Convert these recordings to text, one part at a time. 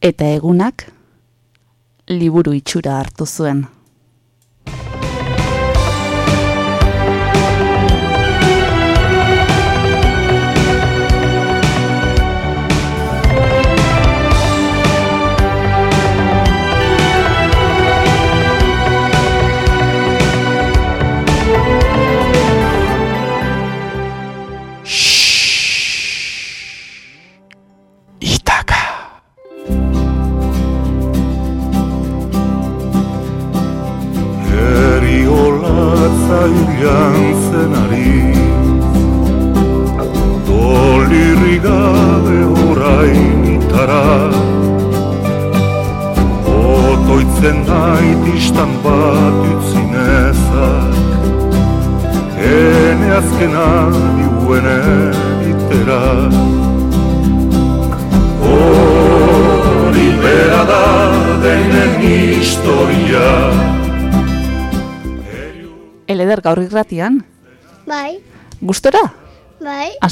eta egunak liburu itxura hartu zuen.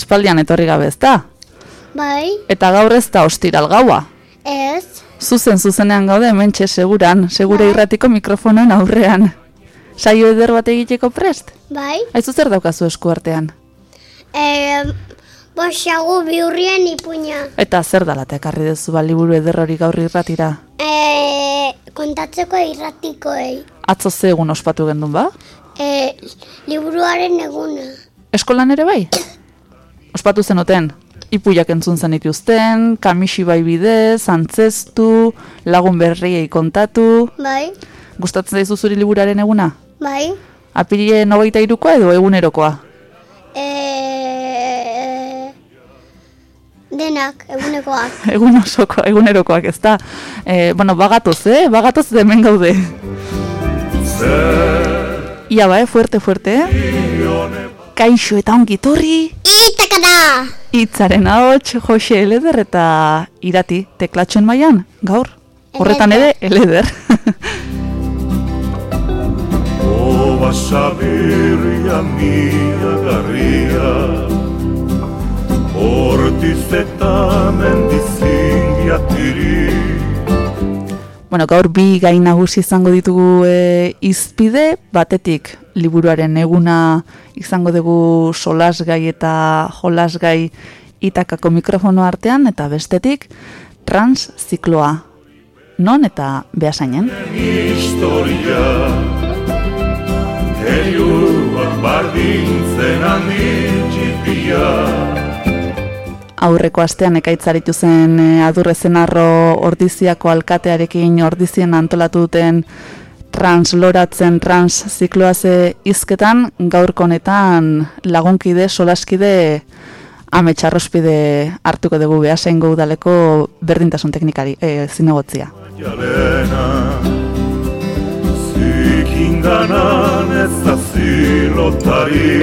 Aspaldian etorri gabe ez da? bai, Eta gaur ez da ostiral gaua. ez, Zuzen zuzenean gaude hementxe seguran, segure Bai. irratiko mikrofonoen aurrean. Saio eder bat egiteko prest? bai. Aizu zer daukazu esku artean? E, Bosagu biurrien ipuña. Eta zer dala eta ekarri dezu ba liburu eder hori gaur irratira? E, kontatzeko irratikoei. Atzo ze egun ospatu gendun ba? E, liburuaren eguna. Eskolan ere bai? Ospatu zenuten, ipuiak entzun zen ituzten, kamisi bai bidez, antzestu, lagun berriei kontatu. Bai, Gustatzen zaizu zuri liburaren eguna? bai. Apirile nogeita irukoa edo egunerokoa? E, denak, egunekoak. Egun osoko, egunerokoak ez da. E, bueno, bagatoz, eh? Bagatoz de hemen gaude. Ia ba, eh? Fuerte, fuerte, eh? Kaixo eta ongi torri, Itakada! hitzaren ahots, Jose Eleder eta irati teklatxoen mailan gaur. Horretan ere, Eleder. Oba sabirria mia garria Hortiz eta mendizingia tiri bueno, gaur bi gai nagusi izango ditugu e, izpide, batetik liburuaren eguna izango dugu solasgai eta jolasgai itakako mikrofono artean, eta bestetik trans zikloa. Non eta behasainen. historia Heriuak bardintzen handitxipia Aurreko astean ekaitzaritu zen e, adurrezen arro ordiziako alkatearekin ordizien antolatu duten transloratzen trans zikloaze izketan gaurko honetan lagunkide, solaskide ametxarrospide hartuko dugu behasen udaleko berdintasun teknikari, e, zinegotzia. Zikindanan ez da zilotari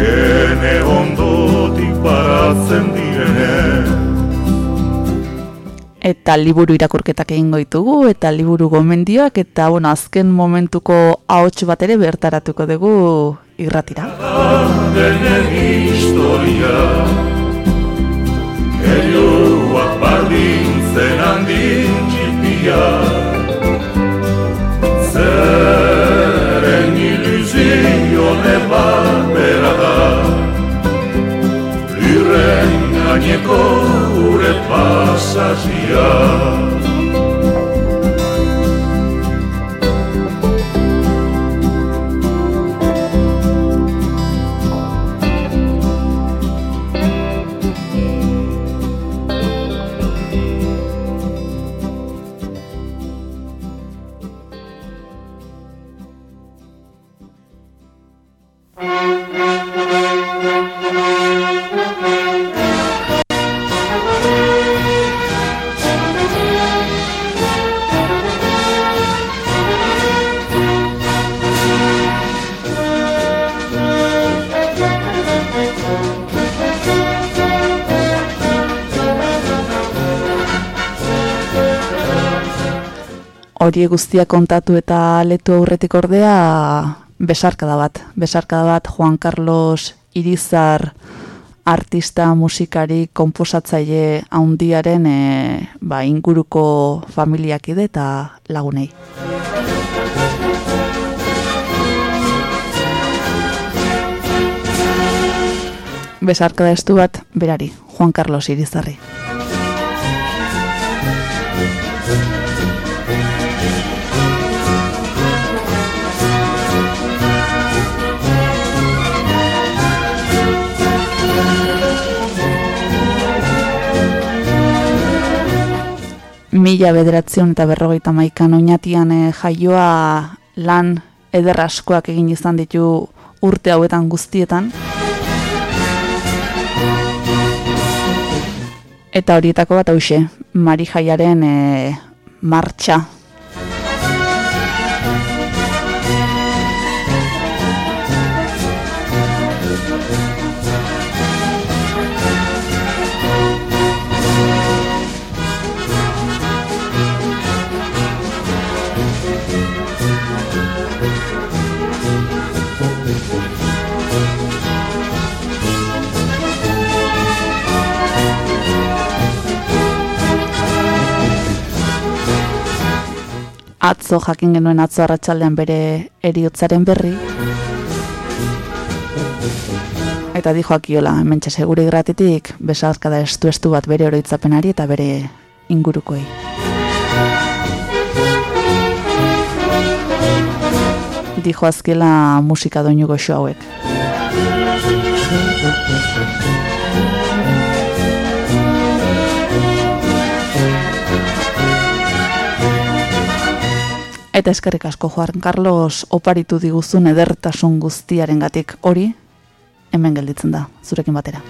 Hene ondotik baratzen direne Eta liburu irakurketak egingo ditugu, eta liburu gomendioak, eta bueno, azken momentuko ahots bat ere bertaratuko dugu irratira. Denen historia Heriuak bardintzen handin txipia Zeren ilusione bat bera da Lirren gaineko gure hori guztia kontatu eta letu aurretik ordea besarkada bat. Besarkada bat Juan Carlos Irizar artista, musikari, komposatzaile haundiaren e, ba, inguruko familiakide eta lagunei. Besarka da estu bat, berari, Juan Carlos Irizarri. Mila bederatzion eta berrogeita maikan oinatian e, jaioa lan ederraskoak egin izan ditu urte hauetan guztietan. Eta horietako bat hause, Mari Jaiaren e, martxa atzo jakin genuen atzo arratsaldean bere eriotzaren berri. Eta dijo akiola, mentxe seguri gratitik, besazka da estu estu bat bere oroitzapenari eta bere ingurukoei. Dijo azkela musika doinu goxo hauek. Eta eskerrik asko Juan Carlos oparitu diguzun edertasun guztiarengatik hori hemen gelditzen da zurekin batera.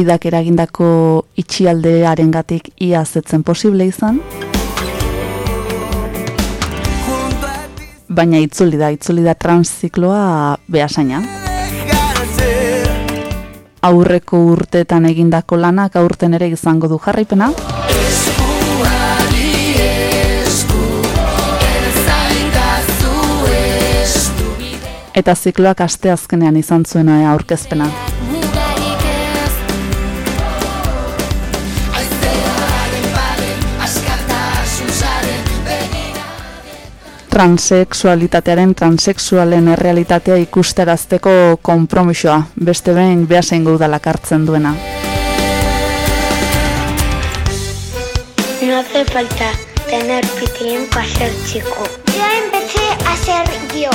COVIDak eragindako itxialdearen ia zetzen posible izan. Baina itzuli da, itzuli da transzikloa behasaina. Aurreko urteetan egindako lanak aurten ere izango du jarraipena. Eta zikloak aste azkenean izan zuena aurkezpena. Transexualitatearen transexualen errealitatea ikusterazteko konpromisoa, beste behin behasen gaudalak hartzen duena. No hace falta tener pitilín para ser chico. Yo empecé a ser yo.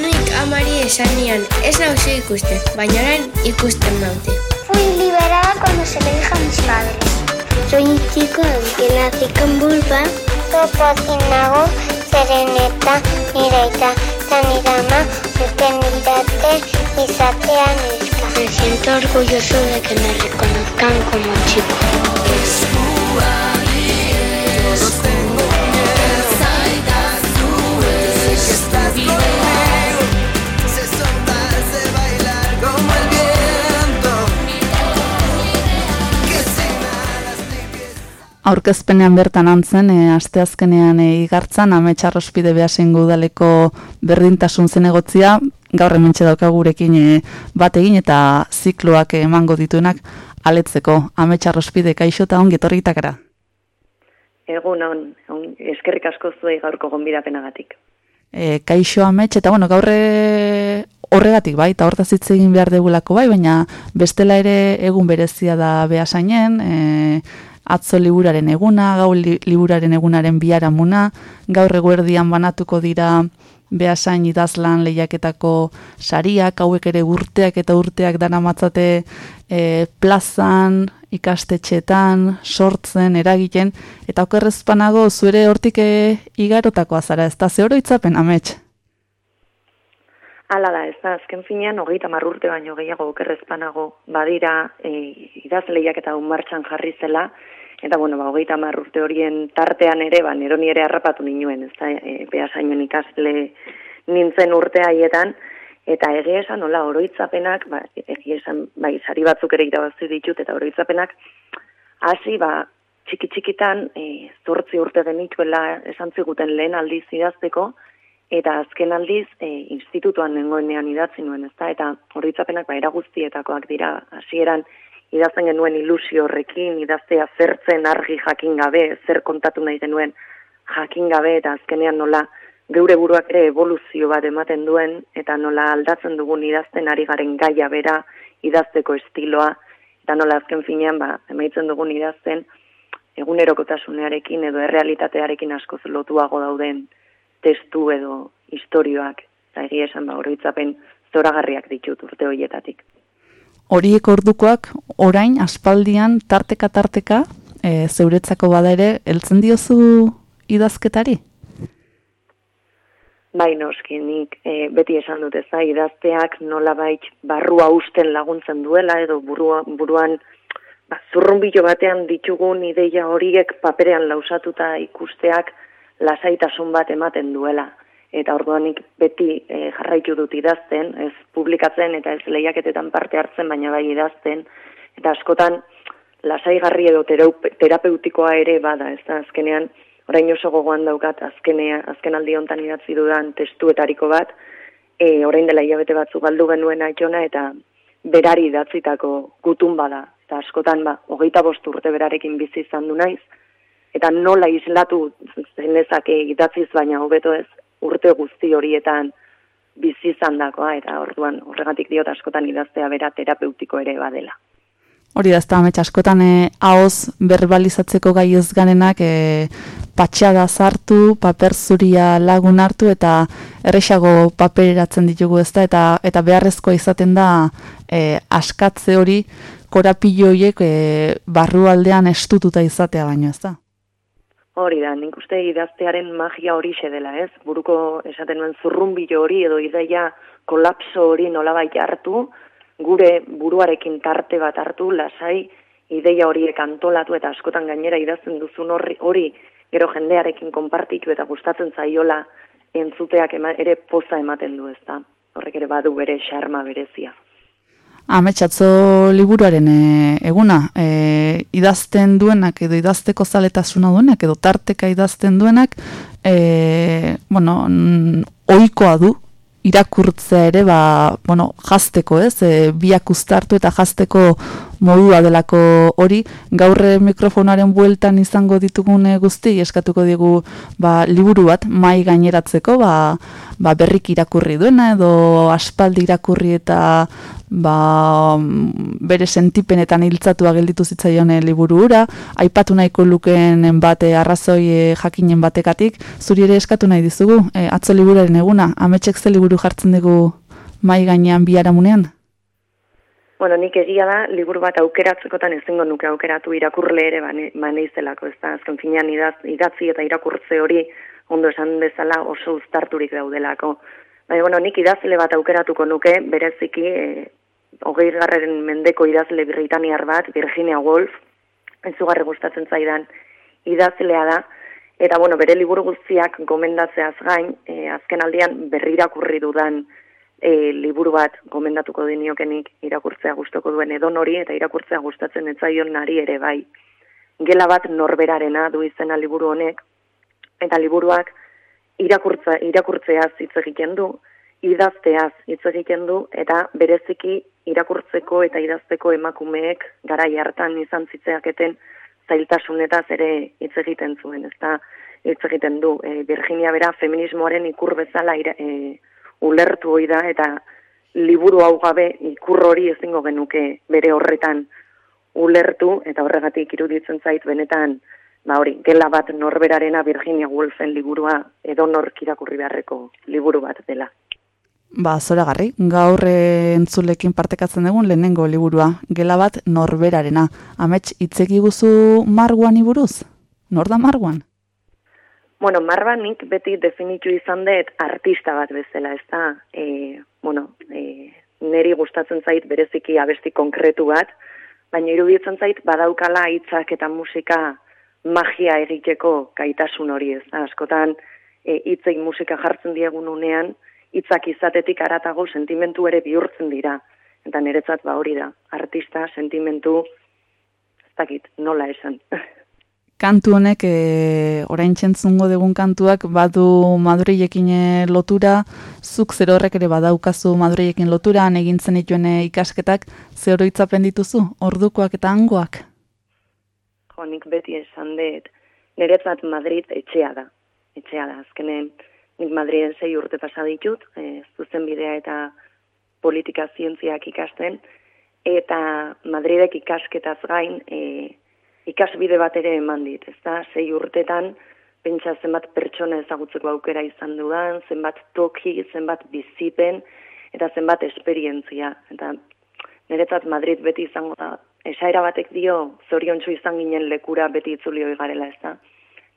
Nik amari esan nian, ez nauzu ikusten, baina orain ikusten naute. Fui liberada cuando se lo dije a mis padres. Soy un chico que nací con vulva. Topokin nago, zeren eta nire aita eta nire ama duten didate izatea neska. Me siento orgulloso de que me reconozcan como chico. Aurkezpenean bertan antzen, e, asteazkenean e, igartzan, ametxarrospide behasen udaleko berdintasun zenegotzia, gaur hementxe daukagurekin e, bat egin eta zikloak emango dituenak aletzeko ametxarrospide kaixo eta ongi etorritakara. Egun on, on, eskerrik asko zuei gaurko gonbidapenagatik. E, kaixo amets, eta bueno, gaurre horregatik bai, eta hortaz hitz egin behar degulako bai, baina bestela ere egun berezia da behasainen, e, atzo liburaren eguna, gau li, liburaren egunaren biharamuna, gaur eguerdian banatuko dira behasain idazlan lehiaketako sariak, hauek ere urteak eta urteak dana matzate e, plazan, ikastetxetan, sortzen, eragiten, eta okerrezpanago zuere hortik e, igarotako azara, ez da ze itzapen, amets? Hala da, ez da, azken finean, hogeita marrurte baino gehiago okerrezpanago badira e, idaz lehiak eta martxan jarri zela, Eta, bueno, ba, hogeita urte horien tartean ere, ba, nero ere harrapatu ninuen, ez da, e, behasainoen ikasle nintzen urte haietan, eta egia esan, nola, oroitzapenak, ba, egia esan, bai, sari batzuk ere irabazi ditut, eta oroitzapenak, hasi, ba, txiki-txikitan, e, zortzi urte denituela esan ziguten lehen aldiz idazteko, eta azken aldiz, e, institutuan nengoenean idatzi nuen, ez da, eta oroitzapenak, ba, eraguztietakoak dira, hasieran idazten genuen ilusio horrekin, idaztea zertzen argi jakin gabe, zer kontatu nahi genuen jakin gabe, eta azkenean nola geure buruak ere evoluzio bat ematen duen, eta nola aldatzen dugun idazten ari garen gaia bera, idazteko estiloa, eta nola azken finean, ba, emaitzen dugun idazten, egunerokotasunearekin edo errealitatearekin askoz lotuago dauden testu edo historioak, eta egia esan ba, oroitzapen zoragarriak ditut urte horietatik horiek ordukoak orain aspaldian tarteka tarteka e, zeuretzako bada ere heltzen diozu idazketari? Bai, noski, nik e, beti esan dut eza, idazteak nola bait barrua usten laguntzen duela, edo burua, buruan ba, zurrumbilo batean ditugun ideia horiek paperean lausatuta ikusteak lasaitasun bat ematen duela eta orduanik beti e, jarraitu dut idazten, ez publikatzen eta ez lehiaketetan parte hartzen, baina bai idazten, eta askotan lasaigarri edo terapeutikoa ere bada, ez da, azkenean, orain oso gogoan daukat, azkenea, azken aldi hontan idatzi dudan testuetariko bat, e, orain dela hilabete batzu galdu genuen aitzona, eta berari idatzitako gutun bada, eta askotan, ba, hogeita bost urte berarekin bizi izan du naiz, eta nola islatu zenezake idatziz baina hobeto ez, urte guzti horietan bizi izan dakoa, eta orduan horregatik diot askotan idaztea bera terapeutiko ere badela. Hori da, ez da, askotan eh, haoz verbalizatzeko gai ez ganenak eh, patxada zartu, paper zuria lagun hartu eta erresago papereratzen ditugu ez da, eta, eta beharrezkoa izaten da eh, askatze hori korapilloiek eh, barrualdean estututa izatea baino ez da. Hori da, nik uste idaztearen magia hori dela, ez? Buruko esaten nuen zurrumbilo hori edo ideia kolapso hori nolabait hartu, gure buruarekin tarte bat hartu, lasai, ideia horiek antolatu eta askotan gainera idazten duzun hori, hori gero jendearekin konpartitu eta gustatzen zaiola entzuteak ere poza ematen du ezta. Horrek ere badu bere xarma berezia. Ametsatzo liburuaren e, eguna, e, idazten duenak edo idazteko zaletasuna duenak edo tarteka idazten duenak, e, bueno, oikoa du irakurtzea ere ba, bueno, jazteko, ez? E, biak ustartu eta jazteko modua delako hori, gaurre mikrofonaren bueltan izango ditugune guzti, eskatuko digu ba, liburu bat, mai gaineratzeko, ba, ba, berrik irakurri duena, edo aspaldi irakurri eta ba, bere sentipenetan hiltzatua gelditu zitzaion liburu hura, aipatu nahiko lukeen bate arrazoi e, jakinen batekatik, zuri ere eskatu nahi dizugu, e, atzo liburaren eguna, ametxek ze liburu jartzen dugu mai gainean biharamunean? Bueno, nik egia da, liburu bat aukeratzekotan ezingo nuke aukeratu irakurle ere maneizelako, ez da, azken finean idatzi eta irakurtze hori ondo esan bezala oso uztarturik daudelako. Baina, bueno, nik idazle bat aukeratuko nuke, bereziki, e, hogei garren mendeko idazle britaniar bat, Virginia Woolf, entzugarri gustatzen zaidan idazlea da, eta bueno, bere liburu guztiak gomendatzeaz gain, e, azken aldian berri irakurri dudan e, liburu bat gomendatuko diniokenik irakurtzea gustoko duen edon hori, eta irakurtzea gustatzen etzaion nari ere bai. Gela bat norberarena du izena liburu honek, eta liburuak irakurtza, irakurtzea hitz egiten du, idazteaz hitz egiten du eta bereziki irakurtzeko eta idazteko emakumeek garai hartan izan zitzeaketen zailtasunetaz ere hitz egiten zuen, ezta hitz egiten du. E, Virginia bera feminismoaren ikur bezala e, ulertu hoi da eta liburu hau gabe ikur hori ezingo genuke bere horretan ulertu eta horregatik iruditzen zait benetan ba hori, gela bat norberarena Virginia Woolfen liburua edo nork irakurri beharreko liburu bat dela. Ba, zora garri, gaur entzulekin partekatzen dugun lehenengo liburua, gela bat norberarena. Amets, itzeki guzu marguan iburuz? Nor da marguan? Bueno, marguan nik beti definitu izan dut artista bat bezala, ez da? E, bueno, e, neri gustatzen zait bereziki abesti konkretu bat, baina iruditzen zait badaukala hitzak eta musika magia egiteko gaitasun hori, ez? Askotan, e, musika jartzen diegun unean, hitzak izatetik aratago sentimentu ere bihurtzen dira. Eta niretzat ba hori da, artista, sentimentu, ez dakit, nola esan. Kantu honek, e, orain txentzungo degun kantuak, badu Madrilekin e, lotura, zuk zer horrek ere badaukazu Madrilekin lotura, egintzen dituen e, ikasketak, ze oroitzapen dituzu, ordukoak eta angoak? Jo, nik beti esan dut, niretzat Madrid etxea da, etxea da, azkenen, Nik Madriden zei urte pasa ditut, e, zuzen bidea eta politika zientziak ikasten, eta Madridek ikasketaz gain e, ikasbide bat ere eman dit, ez da, zei urtetan, pentsa zenbat pertsona ezagutzeko aukera izan dudan, zenbat toki, zenbat bizipen, eta zenbat esperientzia. Eta niretzat Madrid beti izango da, esaira batek dio, zorion izan ginen lekura beti itzuli hori garela, ez da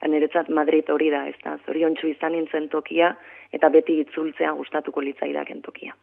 niretzat Madrid hori da, ez da, zorion izan nintzen tokia, eta beti itzultzea gustatuko litzaidaken tokia.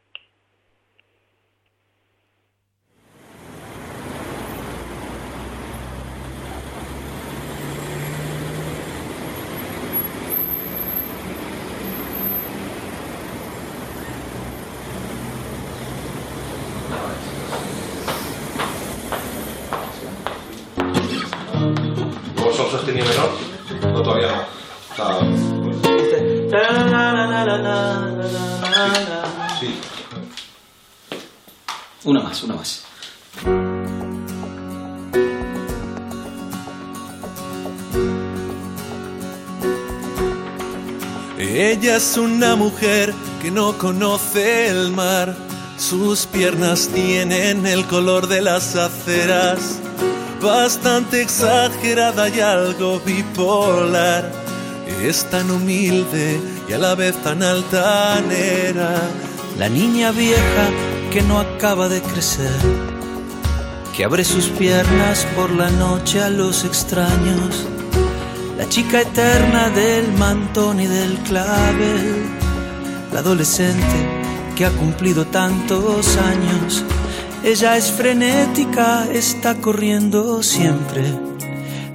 Más, una más. Ella es una mujer que no conoce el mar. Sus piernas tienen el color de las aceras, bastante exagerada y algo bipolar. Es tan humilde y a la vez tan altanera. La niña vieja que no acaba de crecer, que abre sus piernas por la noche a los extraños, la chica eterna del mantón y del clavel, la adolescente que ha cumplido tantos años Ella es frenética, está corriendo siempre.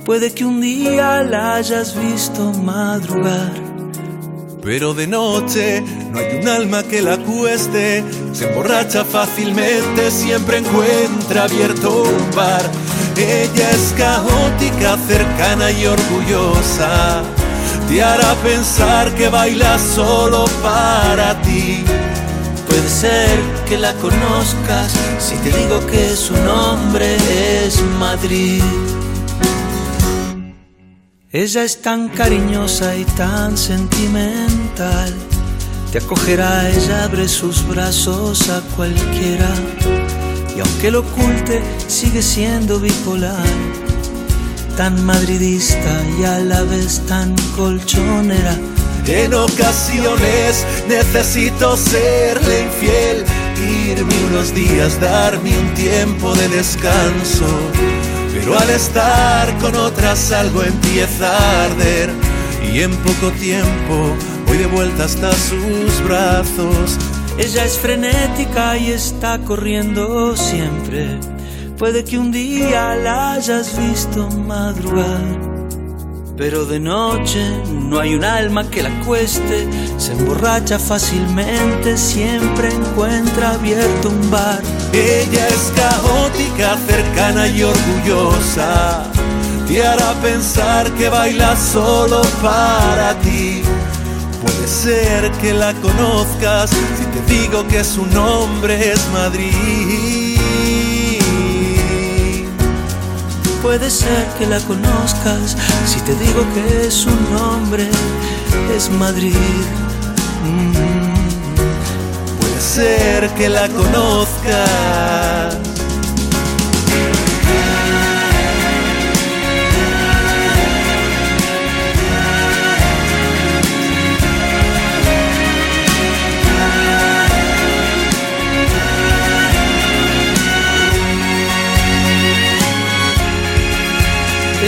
Puede que un día la hayas visto madrugar. Pero de noche no hay un alma que la cueste. Se emborracha fácilmente, siempre encuentra abierto un bar. Ella es caótica, cercana y orgullosa. Te hará pensar que baila solo para ti. Puede ser que la conozcas si te digo que su nombre es Madrid. Ella es tan cariñosa y tan sentimental. Te acogerá, ella abre sus brazos a cualquiera. Y aunque lo oculte, sigue siendo bipolar. Tan madridista y a la vez tan colchonera. En ocasiones necesito serle infiel, irme unos días, darme un tiempo de descanso. Pero al estar con otras algo empieza a arder y en poco tiempo voy de vuelta hasta sus brazos. Ella es frenética y está corriendo siempre. Puede que un día la hayas visto madrugar. Pero de noche no hay un alma que la cueste, se emborracha fácilmente, siempre encuentra abierto un bar. Ella es caótica, cercana y orgullosa, te hará pensar que baila solo para ti. Puede ser que la conozcas si te digo que su nombre es Madrid. Puede ser que la conozcas si te digo que su nombre es Madrid. Mm. Puede ser que la conozcas.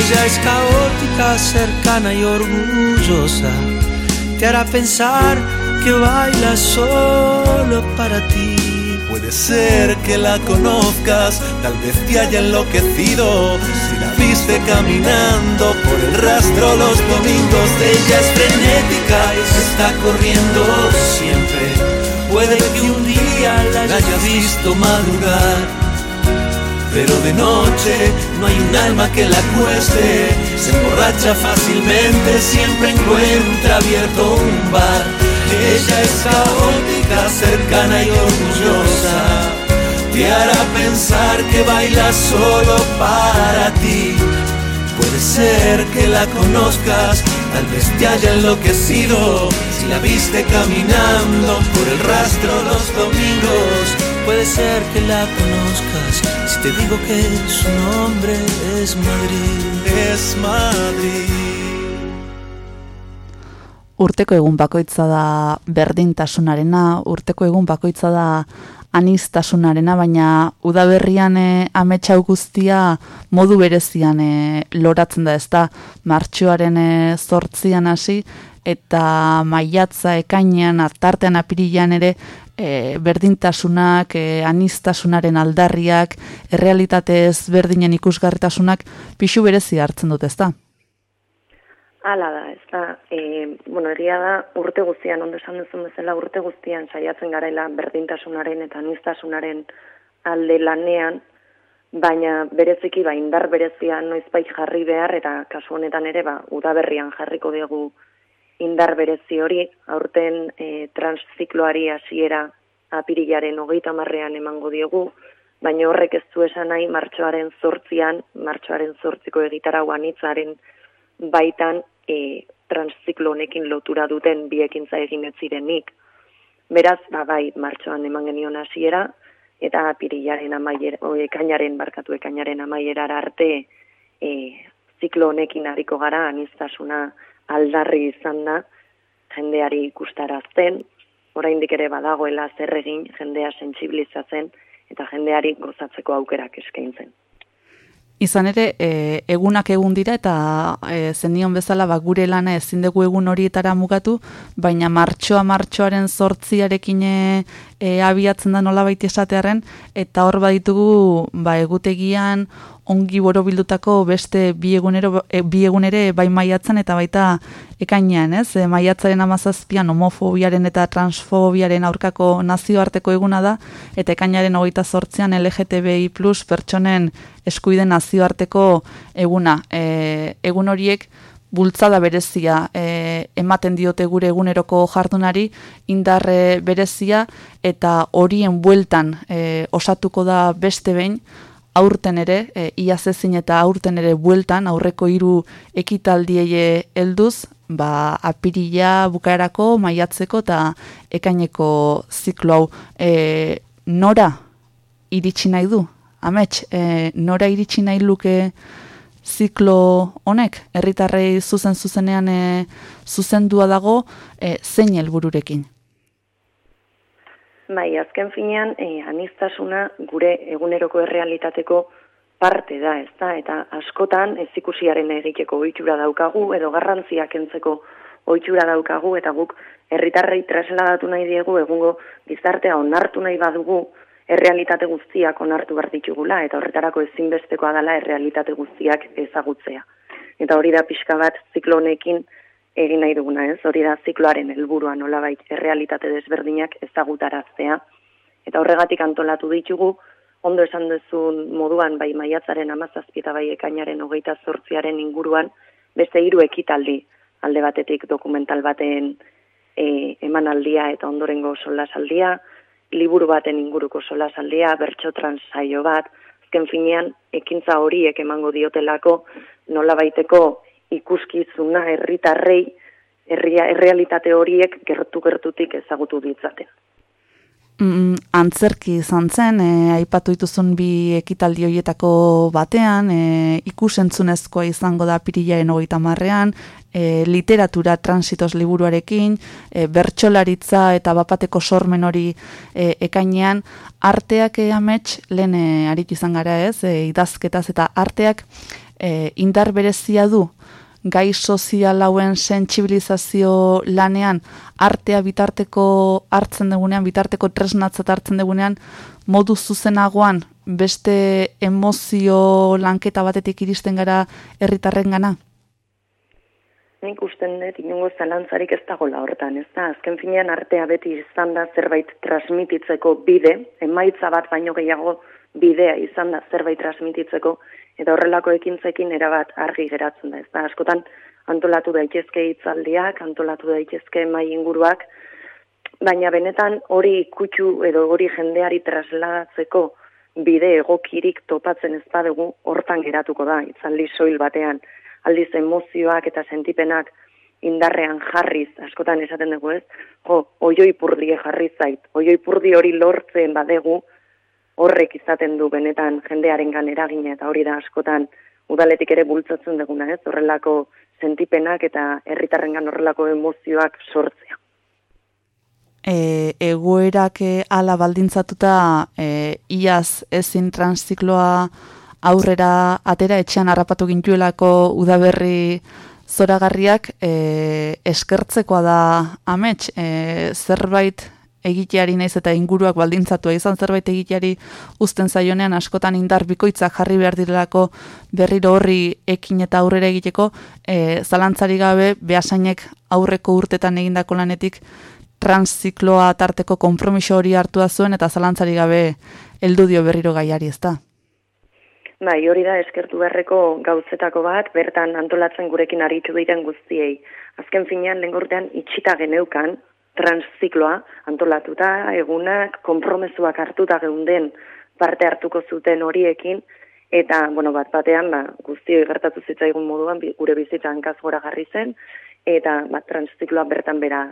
Ella es caótica, cercana y orgullosa. Te hará pensar que baila solo para ti. Puede ser que la conozcas, tal vez te haya enloquecido. Si la viste caminando por el rastro los domingos, ella es frenética y se está corriendo siempre. Puede que un día la haya visto madrugar pero de noche no hay un alma que la cueste. Se emborracha fácilmente, siempre encuentra abierto un bar. Ella es caótica, cercana y orgullosa. Te hará pensar que baila solo para ti. Puede ser que la conozcas, tal vez te haya enloquecido. Si la viste caminando por el rastro los domingos, Puede ser que la conozcas si te digo que su nombre es Madrid. Es Madrid. Urteko egun bakoitza da berdintasunarena, urteko egun bakoitza da anistasunarena, baina udaberrian e, ametsa guztia modu berezian e, loratzen da, ez da martxoaren e, zortzian hasi, eta maiatza ekainean, atartean apirilean ere, e, berdintasunak, e, anistasunaren aldarriak, errealitate ez berdinen ikusgarritasunak pixu berezi hartzen dut, ezta? Hala da, ez da, e, bueno, egia da, urte guztian, ondo esan duzun bezala, urte guztian saiatzen garaela berdintasunaren eta anistasunaren alde lanean, baina bereziki ba indar berezian noizbait jarri behar eta kasu honetan ere ba udaberrian jarriko dugu indar berezi hori, aurten e, transzikloari hasiera apirilaren hogeita marrean emango diogu, baina horrek ez du esan nahi martxoaren zortzian, martxoaren zortziko egitarau anitzaren baitan e, transziklo honekin lotura duten biekintza egin ez zirenik. Beraz, ba, bai, martxoan eman genion hasiera eta apirilaren amaiera, o, ekainaren barkatu ekainaren amaierara arte e, ziklo honekin hariko gara aniztasuna aldarri izan da jendeari ikustarazten, oraindik ere badagoela zer egin jendea sentsibilizatzen eta jendeari gozatzeko aukerak eskaintzen. Izan ere, e, egunak egun dira eta e, zenion bezala ba, gure lana ezin dugu egun horietara mugatu, baina martxoa martxoaren sortziarekin e, e, abiatzen da nola baita esatearen, eta hor baditugu ba, egutegian ongi boro bildutako beste bi egunero e, bi bai maiatzen eta baita ekainean, ez? E, maiatzaren 17 homofobiaren eta transfobiaren aurkako nazioarteko eguna da eta ekainaren 28an LGTBI+ pertsonen eskuide nazioarteko eguna. E, egun horiek bultzada berezia e, ematen diote gure eguneroko jardunari indarre berezia eta horien bueltan e, osatuko da beste behin aurten ere, e, iaz ezin eta aurten ere bueltan, aurreko hiru ekitaldiei helduz, ba, apirila bukaerako, maiatzeko eta ekaineko ziklo hau. E, nora iritsi nahi du? Amets, e, nora iritsi nahi luke ziklo honek? Herritarrei zuzen zuzenean e, zuzendua dago, e, zein helbururekin? Bai, azken finean, e, anistasuna gure eguneroko errealitateko parte da, ez da, eta askotan ez ikusiaren egiteko oitxura daukagu, edo garrantziak entzeko oitxura daukagu, eta guk herritarrei trasladatu nahi diegu, egungo gizartea onartu nahi badugu, errealitate guztiak onartu behar ditugula, eta horretarako ezinbestekoa dela errealitate guztiak ezagutzea. Eta hori da pixka bat ziklonekin, egin nahi duguna, ez? Hori da zikloaren helburua nolabait errealitate desberdinak ezagutaraztea. Eta horregatik antolatu ditugu, ondo esan duzun moduan bai maiatzaren amazazpi eta bai ekainaren hogeita zortziaren inguruan, beste hiru ekitaldi alde batetik dokumental baten e, emanaldia eta ondorengo solasaldia, liburu baten inguruko solasaldia, bertso transaio bat, azken finean ekintza horiek emango diotelako nola baiteko ikuskizuna herritarrei herria errealitate horiek gertu gertutik ezagutu ditzaten. Mm, antzerki izan zen, e, aipatu dituzun bi ekitaldi horietako batean, e, ikusentzunezkoa izango da pirilaren hogeita marrean, e, literatura transitos liburuarekin, e, bertsolaritza eta bapateko sormen hori e, ekainean, arteak e, amets, lehen e, aritu izan gara ez, e, idazketaz eta arteak e, indar berezia du, gai sozial hauen sentsibilizazio lanean artea bitarteko hartzen dugunean, bitarteko tresnatzat hartzen dugunean, modu zuzenagoan beste emozio lanketa batetik iristen gara herritarren gana? Nik usten dut, inungo zalantzarik ez dagoela hortan, ez da? Azken finean artea beti izan da zerbait transmititzeko bide, emaitza bat baino gehiago bidea izan da zerbait transmititzeko, eta horrelako ekintzekin erabat argi geratzen da. Ez da, askotan antolatu daitezke hitzaldiak, antolatu daitezke mai inguruak, baina benetan hori kutsu edo hori jendeari trasladatzeko bide egokirik topatzen ez badugu hortan geratuko da, hitzaldi soil batean. Aldiz emozioak eta sentipenak indarrean jarriz, askotan esaten dugu ez, jo, oioi purdie jarriz zait, oioi hori lortzen badegu, horrek izaten du benetan jendearen eragina eta hori da askotan udaletik ere bultzatzen duguna, ez? Horrelako sentipenak eta herritarrengan horrelako emozioak sortzea. E, egoerak e, ala baldintzatuta e, iaz ezin transzikloa aurrera atera etxean harrapatu gintuelako udaberri zoragarriak e, eskertzekoa da amets, e, zerbait egiteari naiz eta inguruak baldintzatua izan zerbait egiteari uzten zaionean askotan indar bikoitzak jarri behar direlako berriro horri ekin eta aurrera egiteko e, zalantzari gabe behasainek aurreko urtetan egindako lanetik transzikloa tarteko konpromiso hori hartua zuen eta zalantzari gabe heldu dio berriro gaiari ezta. Bai, hori da eskertu beharreko gauzetako bat, bertan antolatzen gurekin aritu diren guztiei. Azken finean, lengortean, itxita geneukan, transzikloa antolatuta, egunak, konpromezuak hartuta geunden parte hartuko zuten horiekin, eta, bueno, bat batean, ba, guztio gertatu zitzaigun moduan, gure bizitza hankaz gora garri zen, eta bat, transzikloa bertan bera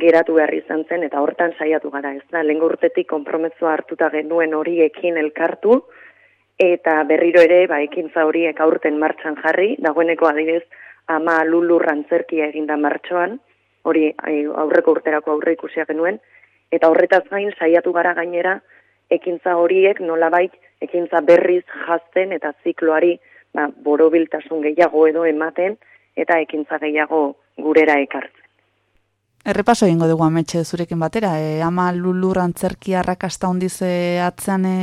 geratu behar izan zen, eta hortan saiatu gara, ez da, lehen urtetik konpromezua hartuta genuen horiekin elkartu, eta berriro ere, ba, ekintza horiek aurten martxan jarri, dagoeneko adibez, ama lulurran zerkia eginda martxoan, hori aurreko urterako aurre ikusia genuen, eta horretaz gain saiatu gara gainera ekintza horiek nolabait ekintza berriz jazten eta zikloari ba, borobiltasun gehiago edo ematen eta ekintza gehiago gurera ekartzen. Errepaso egingo dugu ametxe zurekin batera, e, ama lulur antzerki arrakasta hondize atzean e,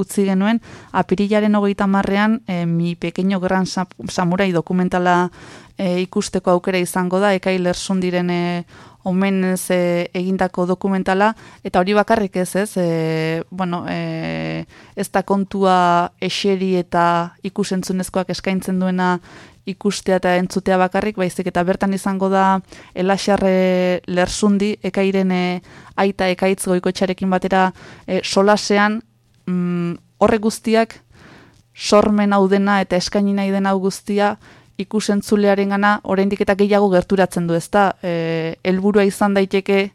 utzi genuen, apirilaren hogeita marrean, e, mi pequeño gran samurai dokumentala e, ikusteko aukera izango da, eka hilersun diren e, omenez e, egindako dokumentala, eta hori bakarrik ez ez, e, bueno, e, ez da kontua eseri eta ikusentzunezkoak eskaintzen duena ikustea eta entzutea bakarrik, baizik eta bertan izango da elaxarre lersundi, ekairen aita ekaitz goikotxarekin batera e, solasean, mm, horre guztiak sormen hau dena eta eskaini nahi dena hau guztia, ikusentzulearen gana, oraindik eta gehiago gerturatzen du, ezta? E, helburua izan daiteke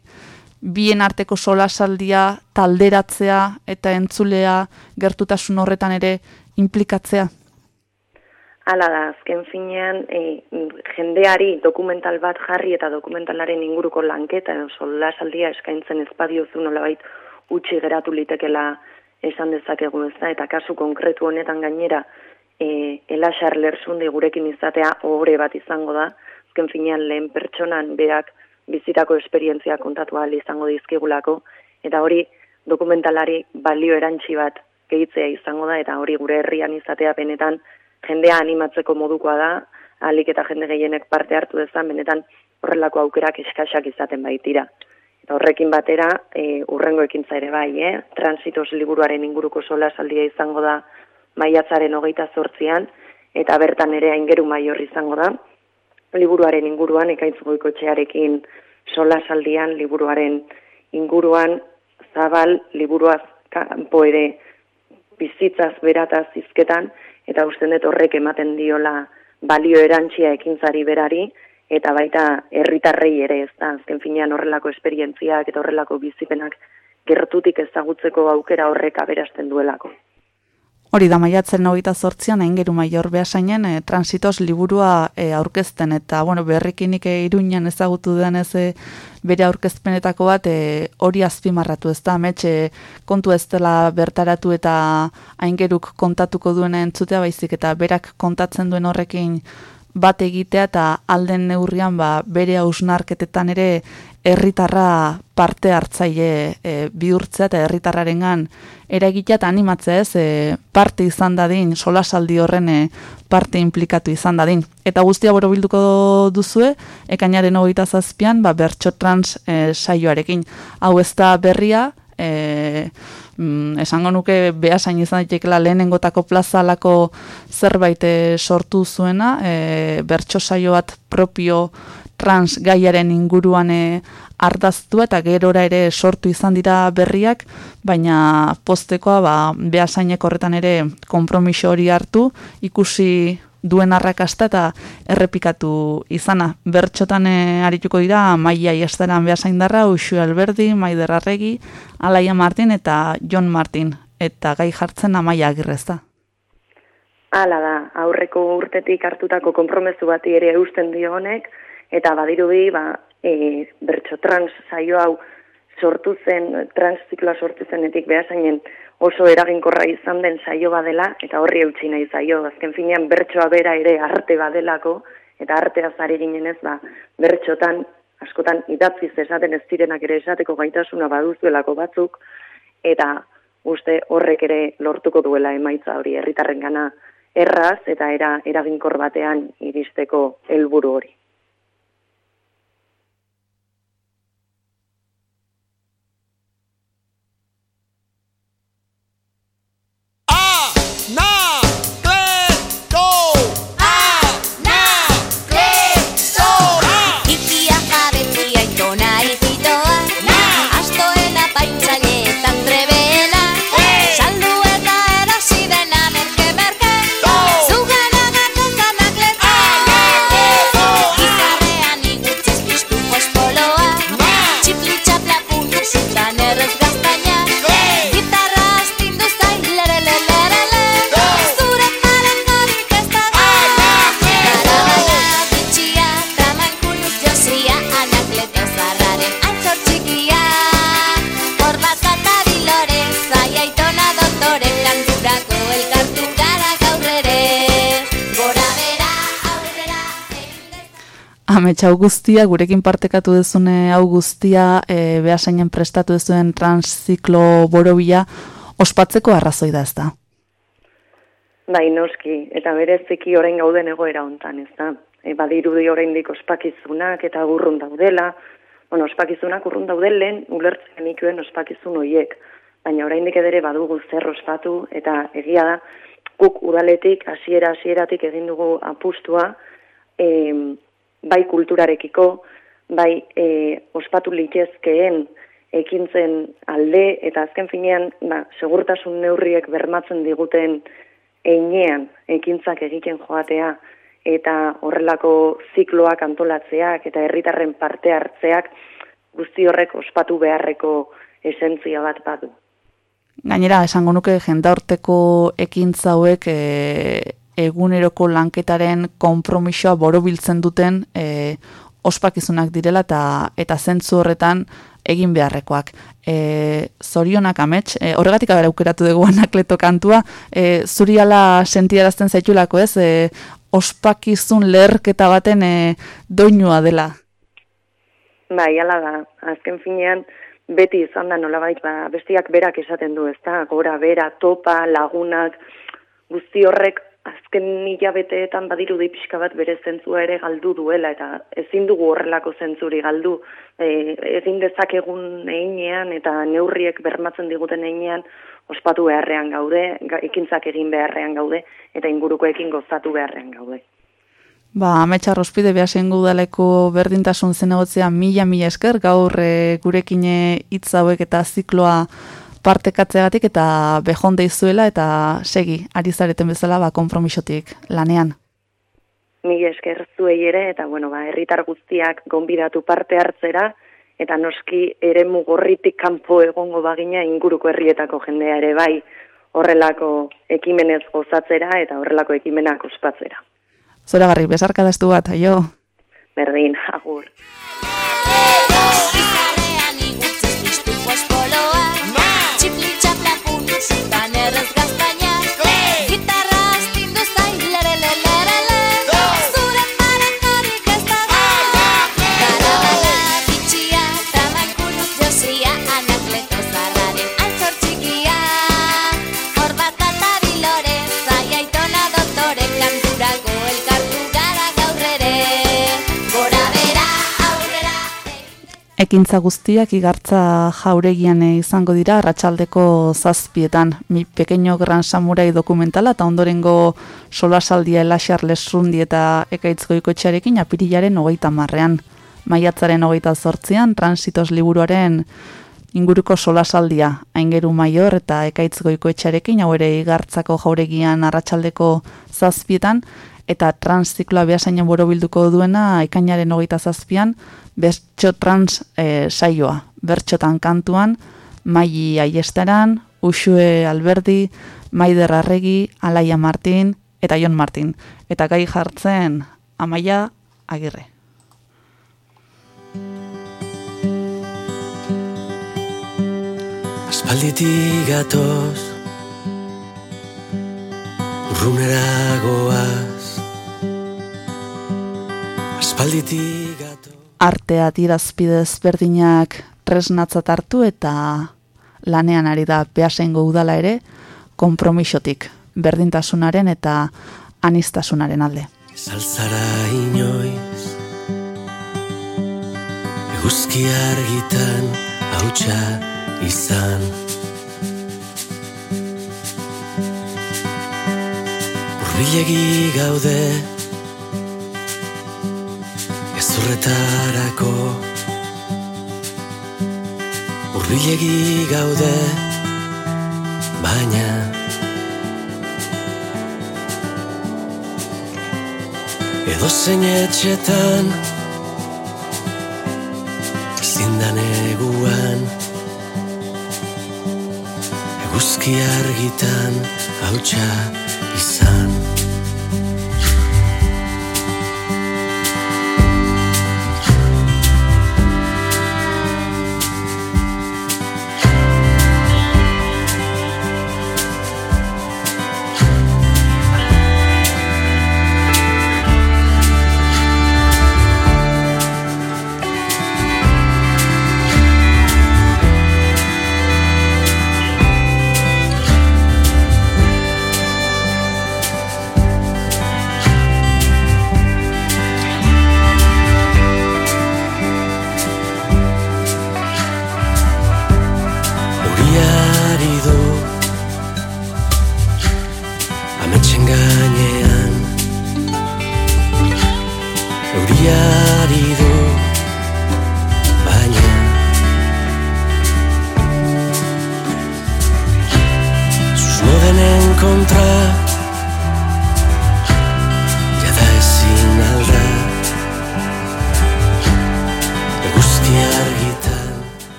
bien arteko solasaldia talderatzea eta entzulea gertutasun horretan ere implikatzea. Hala da, azken finean, e, jendeari dokumental bat jarri eta dokumentalaren inguruko lanketa edo solasaldia eskaintzen ezpadiozu nolabait utxi geratu litekela esan dezakegu ez da, eta kasu konkretu honetan gainera, e, elaxar lersundi gurekin izatea obre bat izango da, azken finean lehen pertsonan berak bizitako esperientzia kontatu ahal izango dizkigulako, eta hori dokumentalari balio erantzi bat gehitzea izango da, eta hori gure herrian izatea benetan jendea animatzeko modukoa da, alik eta jende gehienek parte hartu dezan, benetan horrelako aukerak eskaxak izaten baitira. Eta horrekin batera, e, urrengo ekintza ere bai, eh? transitos liburuaren inguruko sola saldia izango da maiatzaren hogeita zortzian, eta bertan ere aingeru maior izango da, liburuaren inguruan, ekaitz goikotxearekin sola saldian, liburuaren inguruan, zabal, liburuaz kanpo ere bizitzaz berataz izketan, eta usten dut horrek ematen diola balio erantxia ekintzari berari, eta baita herritarrei ere ez da, azken finean horrelako esperientziak eta horrelako bizipenak gertutik ezagutzeko aukera horrek aberasten duelako. Hori da maiatzen hogeita zortzian, aingeru maior behasainen, e, transitos liburua e, aurkezten, eta bueno, berrikinik iruñan ezagutu denez e, bere aurkezpenetako bat e, hori azpimarratu ez da, metxe kontu ez dela bertaratu eta aingeruk kontatuko duen entzutea baizik, eta berak kontatzen duen horrekin bat egitea eta alden neurrian ba, bere hausnarketetan ere herritarra parte hartzaile e, bihurtzea eta herritarrarengan eragitea eta animatzea ez e, parte izan dadin, solasaldi horren e, parte implikatu izan dadin. Eta guztia boro bilduko duzue, ekainaren hogeita zazpian, ba, bertxo trans e, saioarekin. Hau ez da berria, e, mm, esango nuke behasain izan daitekela lehenengotako plazalako zerbait e, sortu zuena, e, bertso saio bat propio trans gaiaren inguruan e, ardaztu eta gerora ere sortu izan dira berriak, baina postekoa ba, behasainek horretan ere konpromiso hori hartu, ikusi duen arrakasta eta errepikatu izana. Bertxotan e, arituko dira Maia Iestaran behasaindarra, Uxu Alberdi, Maider Arregi, Alaia Martin eta John Martin. Eta gai jartzen amaia agirrezta. Hala da, aurreko urtetik hartutako konpromezu bati ere eusten dio honek, eta badirubi ba, e, bertso trans saio hau sortu zen, trans zikloa sortu zenetik behasainen oso eraginkorra izan den saio badela, eta horri eutxi nahi zaio, azken finean bertsoa bera ere arte badelako, eta artea zari ginen ez, ba, bertxotan, askotan idatziz esaten ez zirenak ere esateko gaitasuna baduzuelako batzuk, eta uste horrek ere lortuko duela emaitza hori herritarren gana erraz, eta era eraginkor batean iristeko helburu hori. Ametsa hau guztia, gurekin partekatu dezune hau guztia, e, behasainen prestatu dezuen transziklo borobila, ospatzeko arrazoi da ez da? Bai, noski, eta bereziki orain gauden egoera hontan, ez da. E, badirudi oraindik ospakizunak eta urrun daudela, bueno, ospakizunak urrun daudelen, ulertzen ikuen ospakizun hoiek, baina oraindik edere badugu zer ospatu, eta egia da, guk udaletik, hasiera hasieratik egin dugu apustua, e, bai kulturarekiko, bai e, ospatu litezkeen ekintzen alde, eta azken finean, ba, segurtasun neurriek bermatzen diguten einean ekintzak egiten joatea eta horrelako zikloak antolatzeak eta herritarren parte hartzeak guzti horrek ospatu beharreko esentzia bat badu. Gainera, esango nuke jendaurteko ekintza hauek e, eguneroko lanketaren konpromisoa borobiltzen duten e, ospakizunak direla eta eta zentzu horretan egin beharrekoak. E, zorionak amets, e, horregatik abera aukeratu dugu anakleto kantua, e, zuri ala sentiarazten zaitulako ez, e, ospakizun leherketa baten e, doinua dela. Bai, ala da, azken finean, beti izan da nolabait, ba, bestiak berak esaten du, ez da, gora, bera, topa, lagunak, guzti horrek azken hilabeteetan badiru pixka bat bere zentzua ere galdu duela, eta ezin dugu horrelako zentzuri galdu. E, ezin dezakegun einean eta neurriek bermatzen diguten einean ospatu beharrean gaude, ekintzak egin beharrean gaude, eta ingurukoekin gozatu beharrean gaude. Ba, ametsa rospide behasen gudaleko berdintasun zenegotzea mila-mila esker, gaur e, gurekin hitz hauek eta zikloa partekatzeagatik eta behon deizuela eta segi, ari zareten bezala ba, konpromisotik lanean. Mi esker zuei ere eta bueno, ba, herritar guztiak gonbidatu parte hartzera eta noski ere mugorritik kanpo egongo bagina inguruko herrietako jendea ere bai horrelako ekimenez gozatzera eta horrelako ekimenak ospatzera. Zora garri, besarka daztu bat, aio? Berdin, agur. Ekintza guztiak igartza jauregian izango dira arratsaldeko zazpietan. Mi pequeño gran samurai dokumentala eta ondorengo solasaldia elaxar lesrundi eta ekaitzgoiko etxarekin apirilaren hogeita marrean. Maiatzaren hogeita zortzian, transitos liburuaren inguruko solasaldia, aingeru maior eta ekaitzgoiko etxarekin, hau ere igartzako jauregian arratsaldeko zazpietan, eta transzikloa behasaino borobilduko duena ikainaren hogeita zazpian, bertxo trans e, saioa, bertxotan kantuan, Maili Aiestaran, Usue Alberdi, Maider Arregi, Alaia Martin eta Jon Martin. Eta gai jartzen Amaia Agirre. Aspalditik gatoz Urrunera goaz Aspalditik artea tirazpide ezberdinak tresnatzat hartu eta lanean ari da behasengo udala ere konpromisotik berdintasunaren eta anistasunaren alde. Zaltzara inoiz Eguzki argitan hautsa izan Urbilegi gaude Zurretarako Urbilegi gaude Baina Edo zein etxetan Zindan eguan Eguzki argitan Hautsa izan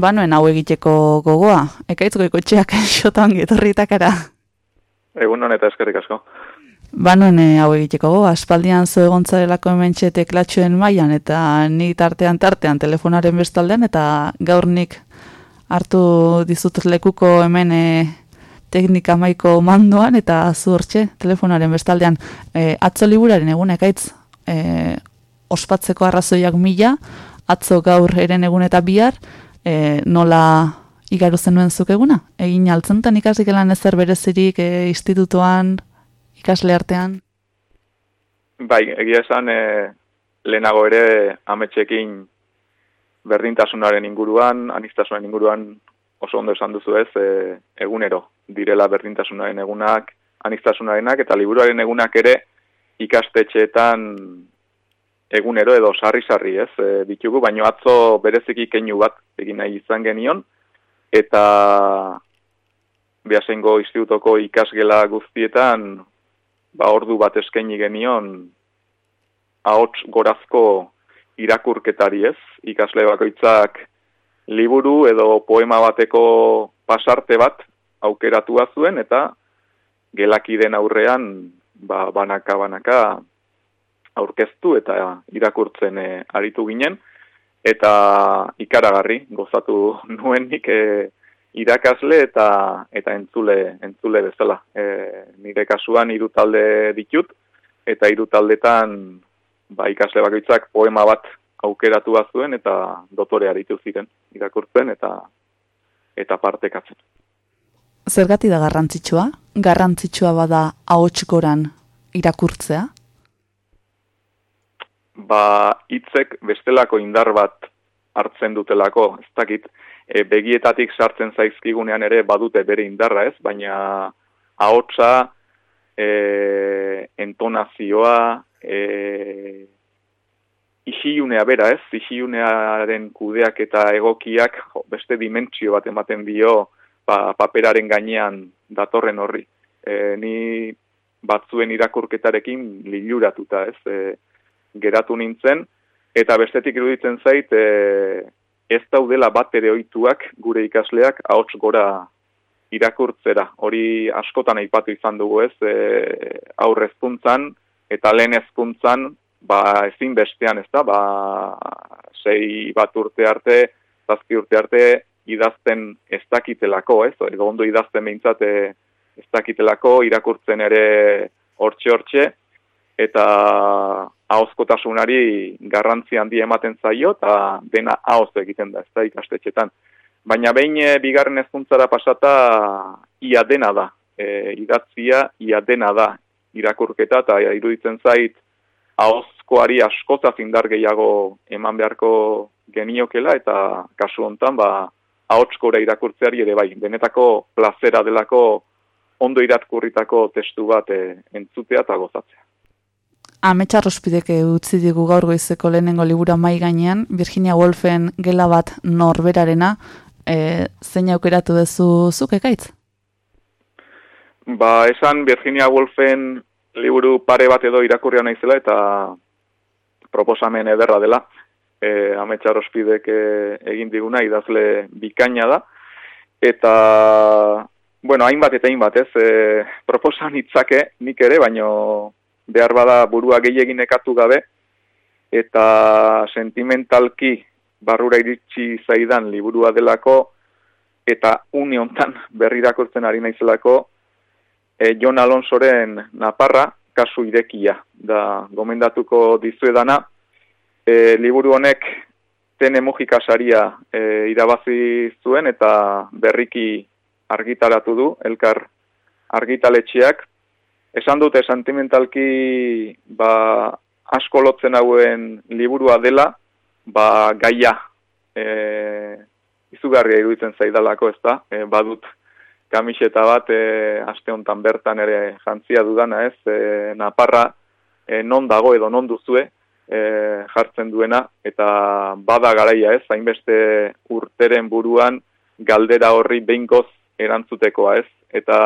Banuen hau egiteko gogoa, ekaitzko ikotxeak xotan getorritakara. Egun honet eskerrik asko. Banuen eh, hau egiteko gogoa, aspaldian zo egontzarelako hementxe teklatxoen mailan eta ni tartean tartean telefonaren bestaldean eta gaur nik hartu dizut lekuko hemen e, teknika maiko mandoan eta zu hortxe telefonaren bestaldean e, atzo liburaren egun ekaitz e, ospatzeko arrazoiak mila, atzo gaur eren egun eta bihar, e, nola igaru zenuen zuk eguna? Egin altzentan ikasik elan ezer berezirik e, institutuan, ikasle artean? Bai, egia esan e, lehenago ere ametxekin berdintasunaren inguruan, anistasunaren inguruan oso ondo esan duzu ez, e, egunero direla berdintasunaren egunak, anistasunarenak eta liburuaren egunak ere ikastetxeetan egunero edo sarri-sarri ez? E, ditugu, baino atzo bereziki keinu bat egin nahi izan genion, eta behasengo institutoko ikasgela guztietan ba ordu bat eskaini genion ahots gorazko irakurketari ez, ikasle bakoitzak liburu edo poema bateko pasarte bat aukeratua zuen eta gelakiden aurrean ba, banaka banaka aurkeztu eta irakurtzen e, aritu ginen eta ikaragarri gozatu nuenik e, irakasle eta eta entzule entzule bezala. E, nire kasuan hiru talde ditut eta hiru taldetan ba ikasle bakoitzak poema bat aukeratu bazuen eta dotore aritu ziren irakurtzen eta eta partekatzen. Zergati da garrantzitsua? Garrantzitsua bada ahots irakurtzea? Ba hitzek bestelako indar bat hartzen dutelako, ez dakit, e, begietatik sartzen zaizkigunean ere badute bere indarra ez, baina ahotsa, e, entonazioa, e, isiunea bera ez, isiunearen kudeak eta egokiak jo, beste dimentsio bat ematen dio ba, paperaren gainean datorren horri. E, ni batzuen irakurketarekin liluratuta ez, e, geratu nintzen, eta bestetik iruditzen zait, e, ez daudela bat ere oituak gure ikasleak ahots gora irakurtzera. Hori askotan aipatu izan dugu ez, e, aurrezkuntzan eta lehen ezkuntzan, ba ezin bestean ez da, ba sei bat urte arte, zazki urte arte, idazten ez dakitelako, ez, edo ondo idazten behintzat ez dakitelako, irakurtzen ere hortxe-hortxe, eta ahozkotasunari garrantzi handi ematen zaio eta dena ahoz egiten da, ez da ikastetxetan. Baina behin e, bigarren ezkuntzara pasata ia dena da, e, idatzia ia dena da irakurketa eta iruditzen zait ahozkoari askotaz indar gehiago eman beharko geniokela eta kasu hontan ba ahotskora irakurtzeari ere bai, benetako plazera delako ondo irakurritako testu bat e, entzutea eta gozatzea. Ametsa rospideke utzi digu gaur goizeko lehenengo libura mai gainean, Virginia Woolfen gela bat norberarena, e, zein aukeratu duzu zuk ekaitz? Ba, esan Virginia Woolfen liburu pare bat edo irakurria naizela eta proposamen ederra dela. E, Ametsa rospidek egin diguna, idazle bikaina da. Eta, bueno, hainbat eta hainbat ez, e, proposan itzake nik ere, baino behar bada burua gehiagin ekatu gabe, eta sentimentalki barrura iritsi zaidan liburua delako, eta uniontan berri dakortzen ari naizelako, e, Jon Alonsoren naparra, kasu irekia, da gomendatuko dizuedana, e, liburu honek tene mugika saria e, irabazi zuen, eta berriki argitaratu du, elkar argitaletxeak, esan dute sentimentalki ba, asko lotzen hauen liburua dela, ba, gaia e, izugarria iruditzen zaidalako ez da, e, badut kamiseta bat e, aste honetan bertan ere jantzia dudana ez, e, naparra e, non dago edo non duzue e, jartzen duena, eta bada garaia ez, hainbeste urteren buruan galdera horri behinkoz erantzutekoa ez, eta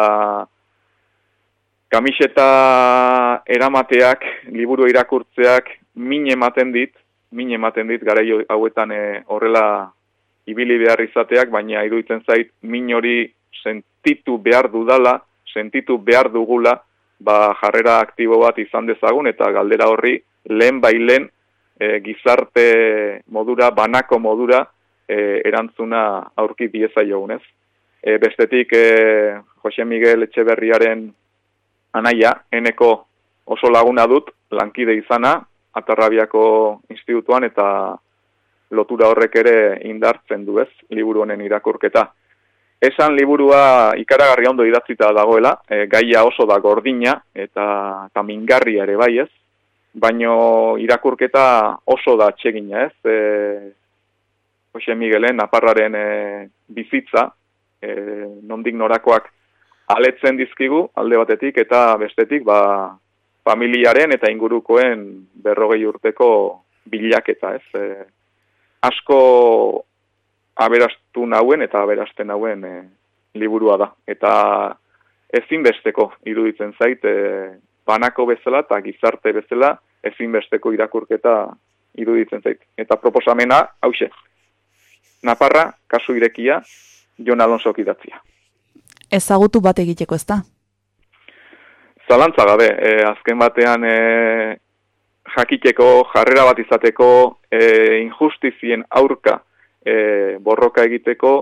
kamiseta eramateak, liburu irakurtzeak, min ematen dit, min ematen dit, gara hauetan e, horrela ibili behar izateak, baina iruditzen zait, min hori sentitu behar dudala, sentitu behar dugula, ba jarrera aktibo bat izan dezagun, eta galdera horri, lehen bailen e, gizarte modura, banako modura, e, erantzuna aurki bieza jogunez. E, bestetik, e, Jose Miguel Etxeberriaren anaia, eneko oso laguna dut, lankide izana, atarrabiako institutuan, eta lotura horrek ere indartzen du ez, liburu honen irakurketa. Esan liburua ikaragarri ondo idatzita dagoela, e, gaia oso da gordina eta, eta mingarria ere bai ez, baino irakurketa oso da txegina ez, e, Jose Miguelen, aparraren e, bizitza, e, nondik norakoak aletzen dizkigu alde batetik eta bestetik ba, familiaren eta ingurukoen berrogei urteko bilaketa, ez? E, asko aberastu nauen eta aberasten nauen e, liburua da. Eta ezinbesteko iruditzen zait, e, banako bezala eta gizarte bezala ezinbesteko irakurketa iruditzen zait. Eta proposamena, hause, Naparra, kasu irekia, Jon Alonso idatzia ezagutu bat egiteko ez da? Zalantza gabe, e, azken batean e, jakiteko, jarrera bat izateko, e, injustizien aurka e, borroka egiteko,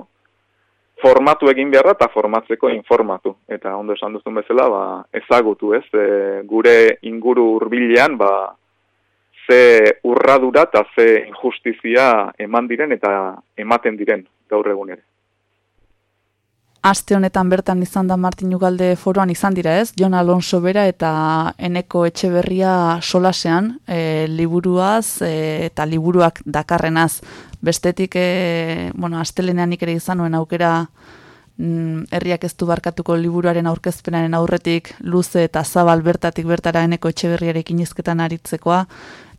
formatu egin beharra eta formatzeko informatu. Eta ondo esan duzun bezala, ba, ezagutu ez, e, gure inguru hurbilean ba, ze urradura eta ze injustizia eman diren eta ematen diren gaur egun ere aste honetan bertan izan da Martin Ugalde foroan izan dira ez, Jon Alonso bera eta eneko etxeberria solasean, e, liburuaz e, eta liburuak dakarrenaz. Bestetik, e, bueno, astelenean ere izan nuen aukera mm, herriak ez du barkatuko liburuaren aurkezpenaren aurretik luze eta zabal bertatik bertara eneko etxeberriarekin izketan aritzekoa,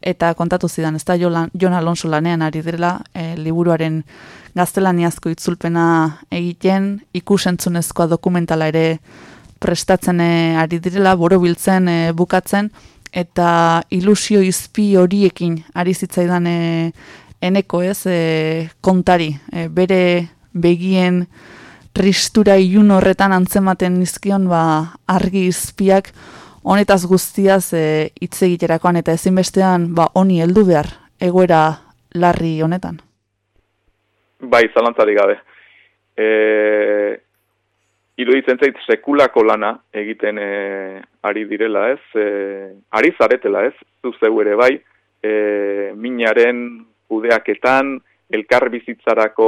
eta kontatu zidan, ez da Jon Alonso lanean ari direla e, liburuaren gaztelaniazko itzulpena egiten, ikusentzunezkoa dokumentala ere prestatzen e, ari direla, borobiltzen, e, bukatzen, eta ilusio izpi horiekin ari zitzaidan e, eneko ez e, kontari, e, bere begien tristura ilun horretan antzematen nizkion ba, argi izpiak, honetaz guztiaz e, hitz egiterakoan eta ezinbestean ba honi heldu behar egoera larri honetan. Bai, zalantzari gabe. E, iruditzen zait sekulako lana egiten e, ari direla, ez? E, ari zaretela, ez? Zu zeu ere bai, e, minaren kudeaketan, elkar bizitzarako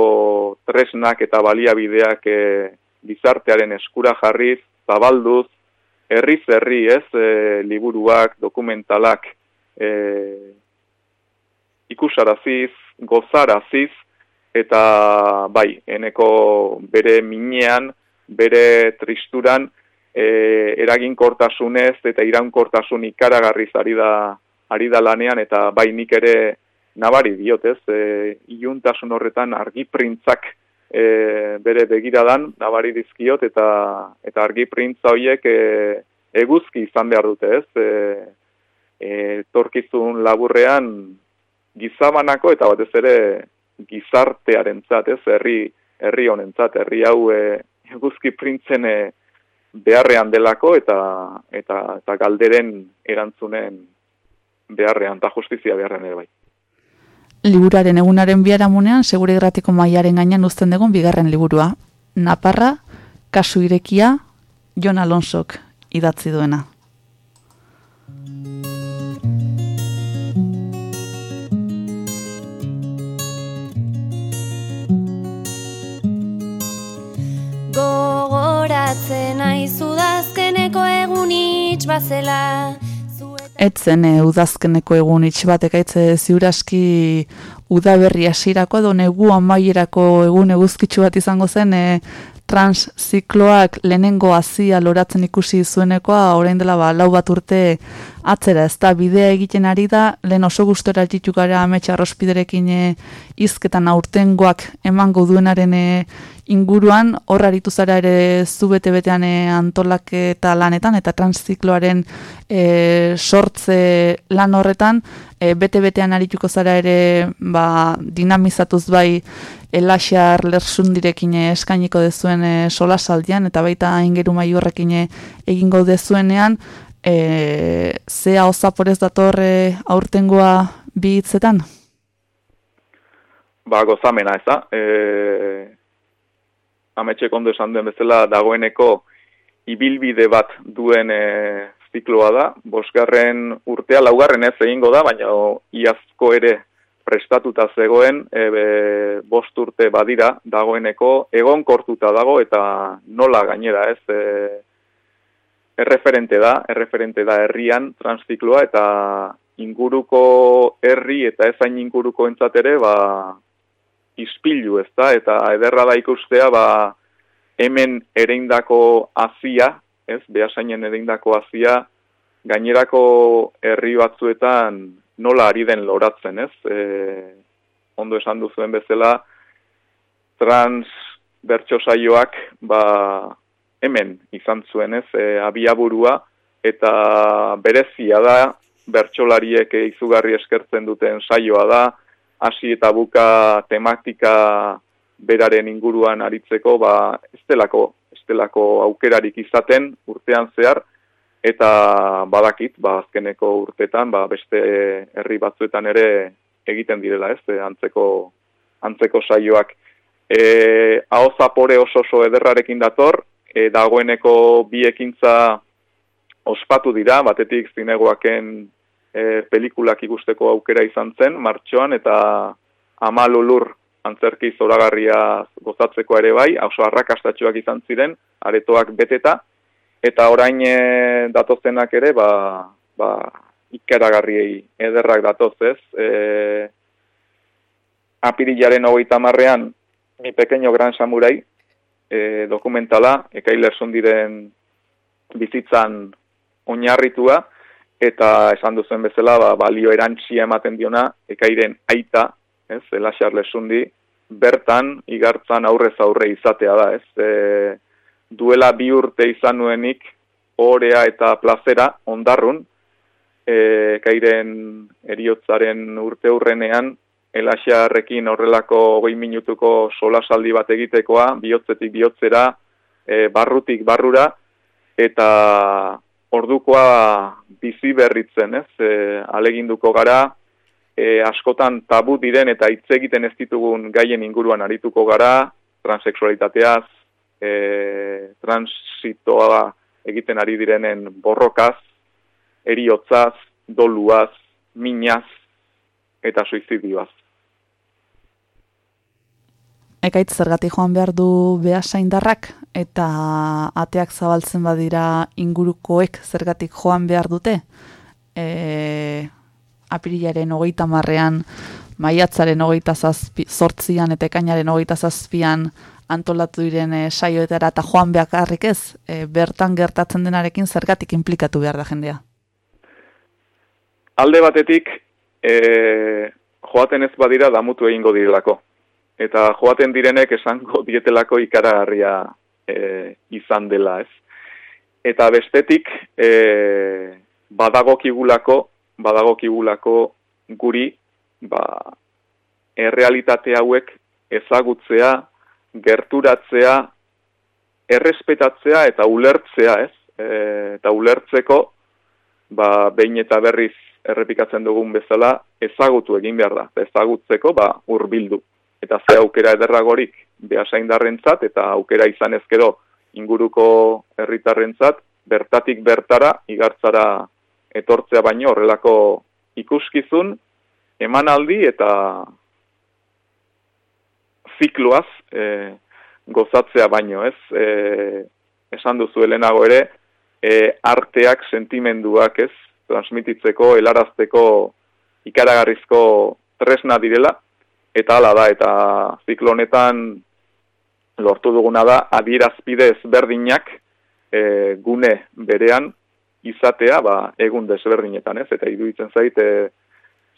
tresnak eta baliabideak e, bizartearen eskura jarriz, zabalduz, herri zerri ez, e, liburuak, dokumentalak e, ikusaraziz, gozaraziz, eta bai, eneko bere minean, bere tristuran, e, eraginkortasunez eta iraunkortasun ikaragarriz ari da, ari da lanean, eta bai nik ere nabari diotez, e, iuntasun horretan argi printzak e, bere begiradan nabari dizkiot eta eta argi printza hoiek e, eguzki izan behar dute, ez? E, e, torkizun laburrean gizabanako eta batez ere gizartearentzat, ez? Herri herri honentzat, herri hau e, eguzki printzen e, beharrean delako eta eta eta galderen erantzunen beharrean eta justizia beharrean ere bai liburaren egunaren biharamunean, segure gratiko maiaren gainean uzten dugun bigarren liburua. Naparra, kasu irekia, Jon Alonsok idatzi duena. Gogoratzen aizu dazkeneko egun bazela, etzen e, udazkeneko egun itxibatek aitze ziuraski udaberri hasirako edo negu amaierako egun eguzkitsu bat izango zen e, trans zikloak lehenengo hasia loratzen ikusi zuenekoa orain dela ba, lau bat urte atzera ez da bidea egiten ari da lehen oso gustora ditu gara ametsa rospiderekin e, izketan aurtengoak emango duenaren e, inguruan, hor aritu zara ere zu bete-betean e, antolak eta lanetan, eta transzikloaren e, sortze lan horretan, e, bete-betean arituko zara ere ba, dinamizatuz bai elaxar lersundirekin eskainiko dezuen e, solasaldian, eta baita ingeru maiorrekin egingo dezuenean, e, zea osaporez datorre aurtengoa bi hitzetan? Ba, gozamena, ez da. E, ametxek ondo esan duen bezala dagoeneko ibilbide bat duen e, zikloa da. Bosgarren urtea, laugarren ez egingo da, baina iazko ere prestatuta zegoen, e, be, bost urte badira dagoeneko, egon kortuta dago eta nola gainera ez, e, erreferente da, erreferente da herrian transzikloa eta inguruko herri eta ezain inguruko entzatere, ba, ispilu, ez da, eta ederra da ikustea, ba, hemen ereindako azia, ez, behasainen ereindako azia, gainerako herri batzuetan nola ari den loratzen, ez, e, ondo esan duzuen bezala, trans bertso saioak, ba, hemen izan zuen, ez, e, abiaburua, eta berezia da, bertsolariek izugarri eskertzen duten saioa da, hasi eta buka tematika beraren inguruan aritzeko, ba, estelako, estelako aukerarik izaten urtean zehar, eta badakit, ba, azkeneko urtetan, ba, beste herri batzuetan ere egiten direla, ez, antzeko, antzeko saioak. E, hau zapore oso oso ederrarekin dator, e, dagoeneko bi ekintza ospatu dira, batetik zinegoaken e, pelikulak ikusteko aukera izan zen, martxoan, eta amalulur antzerki zoragarria gozatzeko ere bai, oso arrakastatxoak izan ziren, aretoak beteta, eta orain e, datozenak ere, ba, ba, ikeragarriei ederrak datoz ez. E, apirilaren hogeita marrean, mi pequeño gran samurai, e, dokumentala, ekailer diren bizitzan oinarritua, eta esan duzen bezala ba, balio erantxia ematen diona ekairen aita, ez, Ela Charlesundi, bertan igartzan aurrez aurre izatea da, ez, e, duela bi urte izan nuenik orea eta plazera ondarrun, e, ekairen eriotzaren urte hurrenean, Elaxarrekin horrelako goi minutuko solasaldi bat egitekoa, bihotzetik bihotzera, e, barrutik barrura, eta ordukoa bizi berritzen, ez? E, aleginduko gara, e, askotan tabu diren eta hitz egiten ez ditugun gaien inguruan arituko gara, transexualitateaz, e, transitoa egiten ari direnen borrokaz, eriotzaz, doluaz, minaz eta suizidioaz. Ekaitz zergatik joan behar du behasaindarrak eta ateak zabaltzen badira ingurukoek zergatik joan behar dute. E, apirilaren hogeita marrean, maiatzaren hogeita zazpi, sortzian eta ekainaren hogeita zazpian antolatu diren e, saioetara eta joan beharrik ez, e, bertan gertatzen denarekin zergatik implikatu behar da jendea. Alde batetik, e, joaten ez badira damutu egingo direlako eta joaten direnek esango dietelako ikaragarria e, izan dela, ez? Eta bestetik e, badagokigulako, badagokigulako guri ba, errealitate hauek ezagutzea, gerturatzea, errespetatzea eta ulertzea, ez? E, eta ulertzeko, ba, behin eta berriz errepikatzen dugun bezala, ezagutu egin behar da. Ezagutzeko, ba, urbildu eta ze aukera ederragorik behasaindarrentzat eta aukera izan ezkero inguruko herritarrentzat bertatik bertara igartzara etortzea baino horrelako ikuskizun emanaldi eta zikloaz e, gozatzea baino, ez? E, esan duzu helenago ere, e, arteak sentimenduak, ez? Transmititzeko, helarazteko ikaragarrizko tresna direla, eta hala da, eta ziklonetan lortu duguna da, adierazpide ezberdinak e, gune berean izatea, ba, egun desberdinetan, ez? Eta iduitzen zaite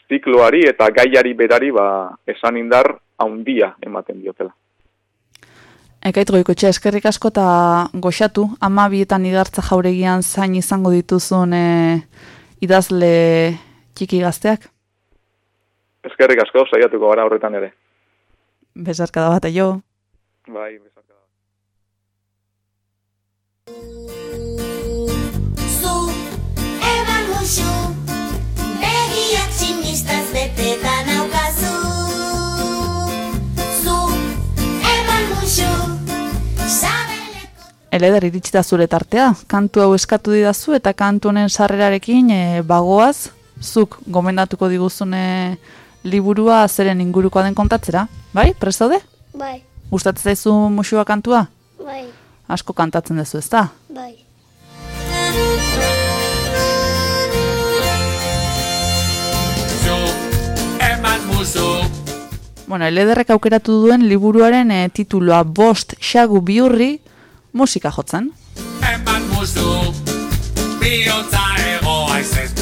zikloari eta gaiari berari ba, esan indar haundia ematen diotela. Ekait goikotxe eskerrik asko eta goxatu, ama bietan igartza jauregian zain izango dituzun e, idazle txiki gazteak? Eskerrik asko, saiatuko gara horretan ere. Besarka da bat, jo. Bai, besarka da. Zu, eman musu, begiak tximistaz beteta naukazu. Zu, eman musu, sabeleko... Eleder iritsita zure tartea, kantu hau eskatu didazu eta kantu honen sarrerarekin e, bagoaz, zuk gomendatuko diguzune liburua zeren ingurukoa den kontatzera, bai? Prest daude? Bai, Gustatzen zaizu musua kantua? bai, Asko kantatzen duzu, ezta? bai. Zu, eman musu, Bueno, elederrek aukeratu duen liburuaren e, tituloa bost xagu biurri musika jotzen. eman musu, bihotza egoa izez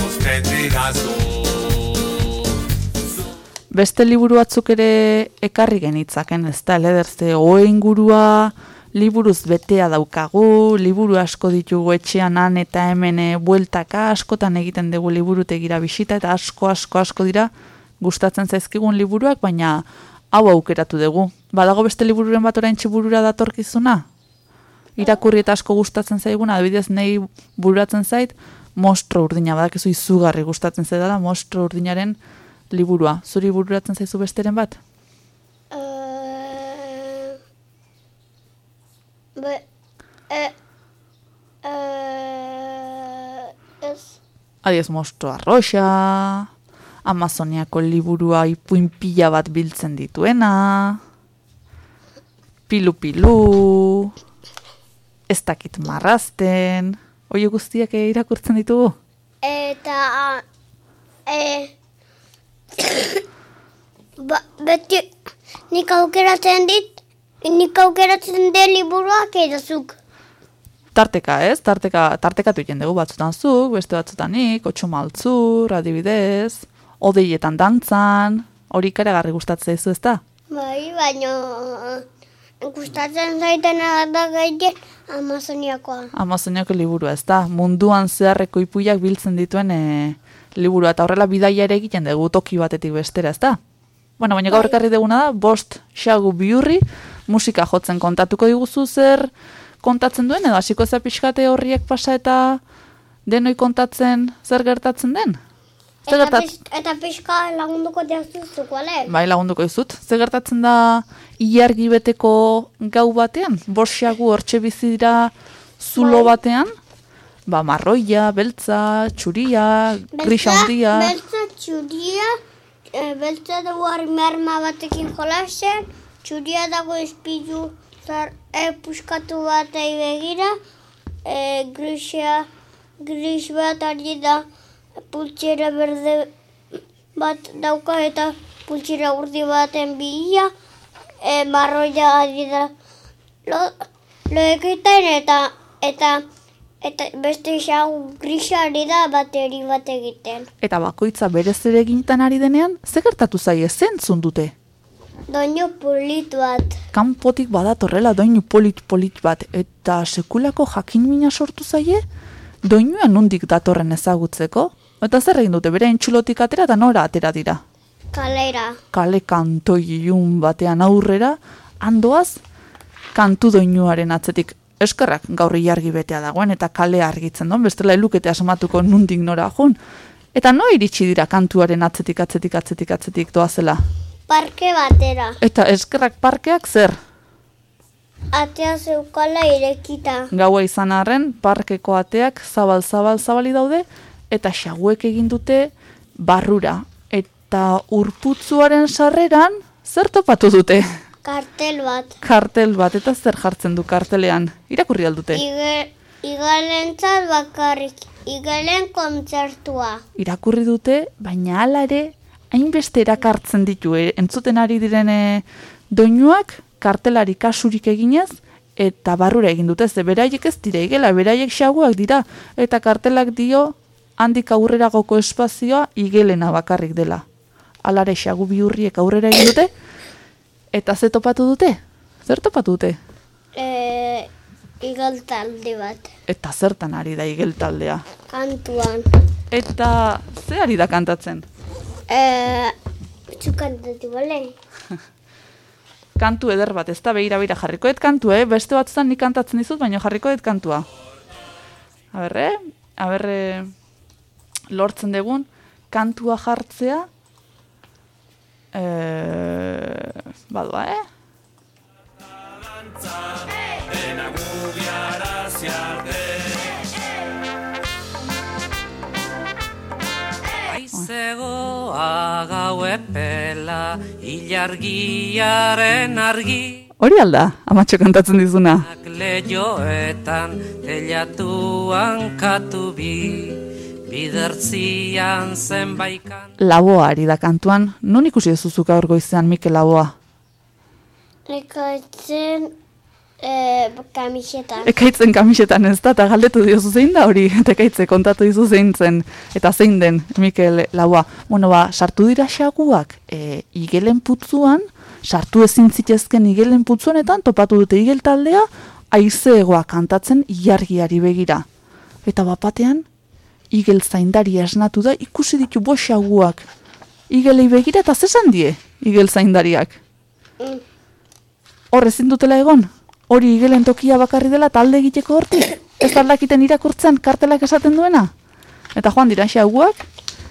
didazu. Beste liburu batzuk ere ekarri genitzaken, ez da, lederze, oe ingurua, liburuz betea daukagu, liburu asko ditugu etxean han eta hemen eh, bueltaka, askotan egiten dugu liburutegira bisita, eta asko, asko, asko dira gustatzen zaizkigun liburuak, baina hau aukeratu dugu. Badago beste libururen bat orain burura datorkizuna? Irakurri eta asko gustatzen zaiguna, adibidez nahi bururatzen zait, mostro urdina, badakizu izugarri gustatzen zaidala, mostro urdinaren liburua. Zuri bururatzen zaizu besteren bat? Eh, be, eh, eh, ez, Adiez mostro arroxa, Amazoniako liburua ipuin pila bat biltzen dituena, pilu-pilu, ez dakit marrazten, oie guztiak irakurtzen ditugu? eta, eh, ba, beti, nik aukeratzen dit, nik aukeratzen den liburuak edazuk. Tarteka, ez? Tarteka, tartekatu egiten dugu batzutan zuk, beste batzutan nik, otxo maltzur, adibidez, odeietan dantzan, hori ikaragarri gustatzen zaizu ez da? Bai, baina gustatzen zaitena da gaite Amazoniakoa. Amazoniako liburua ez da, munduan zeharreko ipuiak biltzen dituen e, liburua, eta horrela bidaia ere egiten dugu toki batetik bestera ez da? Bueno, baina gaur ekarri duguna da, bost xagu biurri, musika jotzen kontatuko diguzu zer kontatzen duen, edo hasiko za pixkate horriek pasa eta denoi kontatzen zer gertatzen den? Zer Eta, gertatzen? pix, eta pixka lagunduko diazuzuk, bale? Bai, lagunduko dizut. Zer gertatzen da ilargi beteko gau batean? Borxagu hortxe bizi dira zulo Bai. batean? Ba, marroia, beltza, txuria, grisa handia. Beltza txuria, e, beltza dugu arma batekin jolasen, txuria dago espilu zar, e, puskatu batei begira, e, grisa, gris bat ari da pultsera berde bat dauka eta pultsera urdi baten bila, e, marroia ari da lo, lo egiten eta eta eta beste xagu grisa ari da bateri bat egiten. Eta bakoitza berez ere egintan ari denean, ze gertatu zaie zentzun dute? Doinu pulit bat. Kanpotik badatorrela doinu polit-polit bat, eta sekulako jakin mina sortu zaie? Doinua nondik datorren ezagutzeko? Eta zer egin dute, bere entxulotik atera eta nora atera dira? Kalera. kale kantoi ilun batean aurrera, handoaz, kantu doinuaren atzetik eskerrak gaur ilargi betea dagoen eta kale argitzen duen, bestela elukete asmatuko nundik nora jun. Eta no iritsi dira kantuaren atzetik, atzetik, atzetik, atzetik doazela. Parke batera. Eta eskerrak parkeak zer? Atea zeukala irekita. Gaua izan arren, parkeko ateak zabal, zabal, zabali daude, eta xaguek egin dute barrura. Eta urputzuaren sarreran, zer topatu dute? Kartel bat. kartel bat, eta zer jartzen du kartelean? Irakurri aldute. Ige, igalentzat bakarrik. Igelen kontzertua. Irakurri dute, baina hala ere, hainbeste erakartzen ditu, eh? entzuten ari direne doinuak, kartelari kasurik eginez, eta barrura egin dute, ze beraiek ez dira igela, beraiek xaguak dira, eta kartelak dio, handik aurreragoko espazioa igelena bakarrik dela. Alare xagu bihurriek aurrera egin dute, eta ze topatu dute? Zer topatu dute? E, igal talde bat. Eta zertan ari da igel taldea. Kantuan. Eta ze ari da kantatzen? E, Zu kantatu, bale? Kantu eder bat, ez da behira behira jarriko dut kantu, eh? Beste batzutan nik kantatzen dizut, baina jarriko dut kantua. A berre, a berre, lortzen dugun, kantua jartzea, e, badua, eh? Dena gubiarazi arte Aizegoa gau epela ilargiaren argi Hori alda, amatxo kantatzen dizuna. Leioetan telatuan katu bi Bidertzian zenbaikan Laboa ari da kantuan, non ikusi zuzuk gaur goizean Mikel Laboa? Ekoitzen e, kamisetan. Ekaitzen kamisetan ez da, eta galdetu diozu zein da hori, eta ekaitze kontatu dizu zein zen, eta zein den Mikel Laboa. Bueno, ba, sartu dira xaguak e, igelen putzuan, sartu ezin zitezken igelen putzuanetan, topatu dute igel taldea, aizeegoa kantatzen ilargiari begira. Eta bapatean, igel zaindari esnatu da, ikusi ditu bo xaguak. Igelei begira eta zesan die, igel zaindariak. Mm. Hor ezin dutela egon, hori igelen tokia bakarri dela talde egiteko hortik. Ez aldakiten irakurtzen kartelak esaten duena. Eta joan dira xaguak,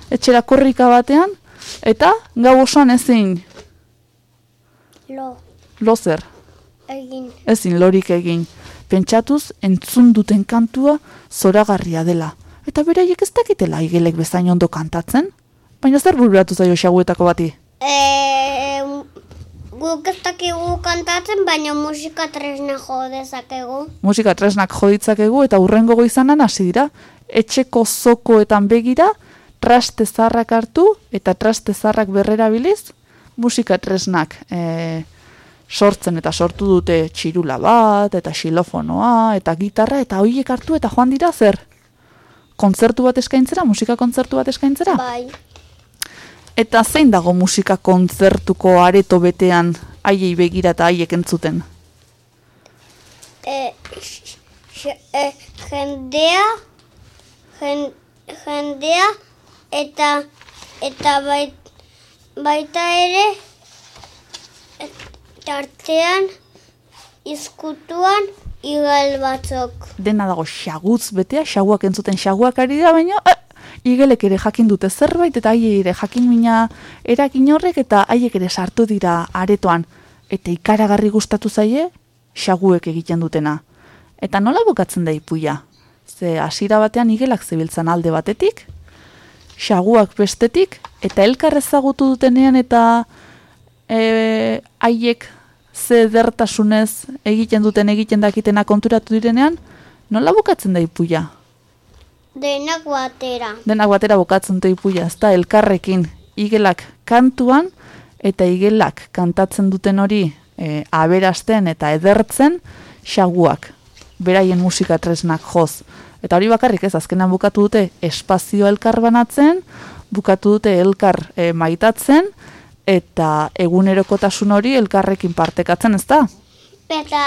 etxera korrika batean, eta gau osoan ezin Lo, lozer, egin. ezin lorik egin. Pentsatuz entzun duten kantua zoragarria dela. Eta beraiek ez dakitela igelek bezain ondo kantatzen? Baina zer bururatu zaio xaguetako bati? E, guk ez dakigu kantatzen, baina musika tresna jo dezakegu. musika tresnak joditzakegu eta urrengo goizanan hasi dira. Etxeko zokoetan begira, traste zarrak hartu eta traste zarrak berrera biliz, musika tresnak e, sortzen eta sortu dute txirula bat, eta xilofonoa, eta gitarra, eta hoiek hartu eta joan dira zer? Kontzertu bat eskaintzera, musika kontzertu bat eskaintzera? Bai. Eta zein dago musika kontzertuko areto betean haiei begira eta haiek entzuten? E, e, jendea, jen, jendea, eta eta bait, baita ere, e, tartean, izkutuan, igal batzok. dena dago xagutz betea, xaguak entzuten xaguak ari da, baina eh, igelek ere jakin dute zerbait, eta haiei ere jakin mina erakin horrek, eta haiek ere sartu dira aretoan. Eta ikaragarri gustatu zaie, xaguek egiten dutena. Eta nola bukatzen da ipuia? Ze hasiera batean igelak zebiltzan alde batetik, xaguak bestetik, eta elkar ezagutu dutenean eta e, haiek ze dertasunez egiten duten egiten dakitena konturatu direnean, nola bukatzen da ipuia? Denak batera. Denak batera bukatzen da ipuia, ez da elkarrekin igelak kantuan eta igelak kantatzen duten hori e, aberasten eta edertzen xaguak, beraien musika tresnak joz. Eta hori bakarrik ez, azkenan bukatu dute espazio elkar banatzen, bukatu dute elkar e, maitatzen, eta egunerokotasun hori elkarrekin partekatzen, ez da? Eta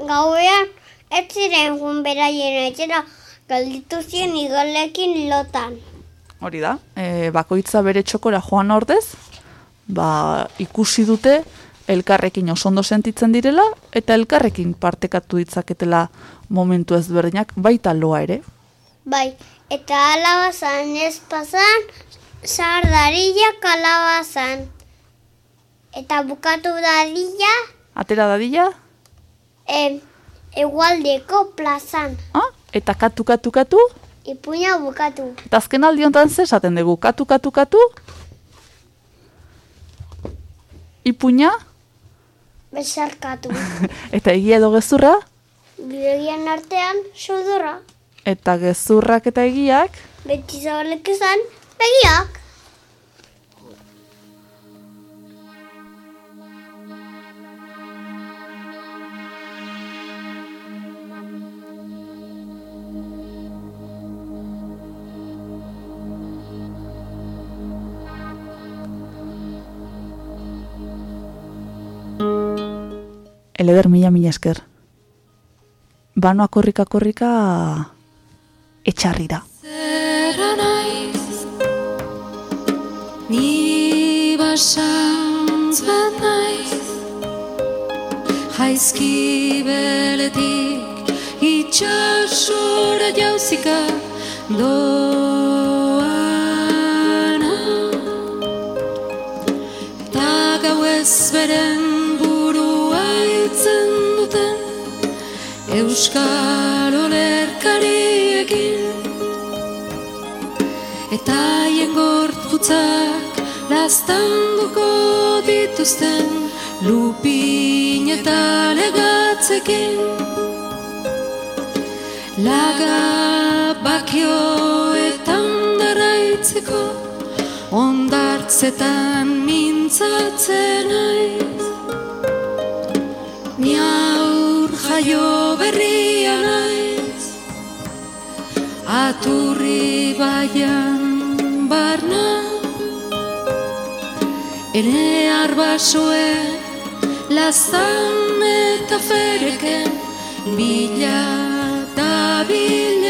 gauean, ez ziren jun beraien etxera, galditu ziren igalekin lotan. Hori da, e, bakoitza bere txokora joan ordez, ba, ikusi dute elkarrekin oso ondo sentitzen direla, eta elkarrekin partekatu ditzaketela momentu ezberdinak, baita loa ere. Bai, eta alabazan ez pasan, sardarilla kalabazan. Eta bukatu dadila, Atera dadila, e, egualdeko plazan. ah? eta katu, katu, katu, Ipuina bukatu. eta azken aldi honetan ze esaten dugu, katu, katu, katu, ipuña, Besarkatu. eta egia edo gezurra, Bidegian artean, sudurra. eta gezurrak eta egiak, Beti zabalek izan, begiak. Eleder mila mila esker. banoa korrika korrika etxarrira. Zerra naiz Ni basantz bat naiz Jaizki beletik itxasora jauzika doana Eta gau ez beren Euskal olerkariekin Eta haien gorputzak lastanduko dituzten Lupin eta legatzekin. Laga bakioetan daraitzeko Ondartzetan mintzatzen naiz. Ni jaio berria naiz Aturri baian barna. Ene arbasoen lazan eta fereken Bila da bilena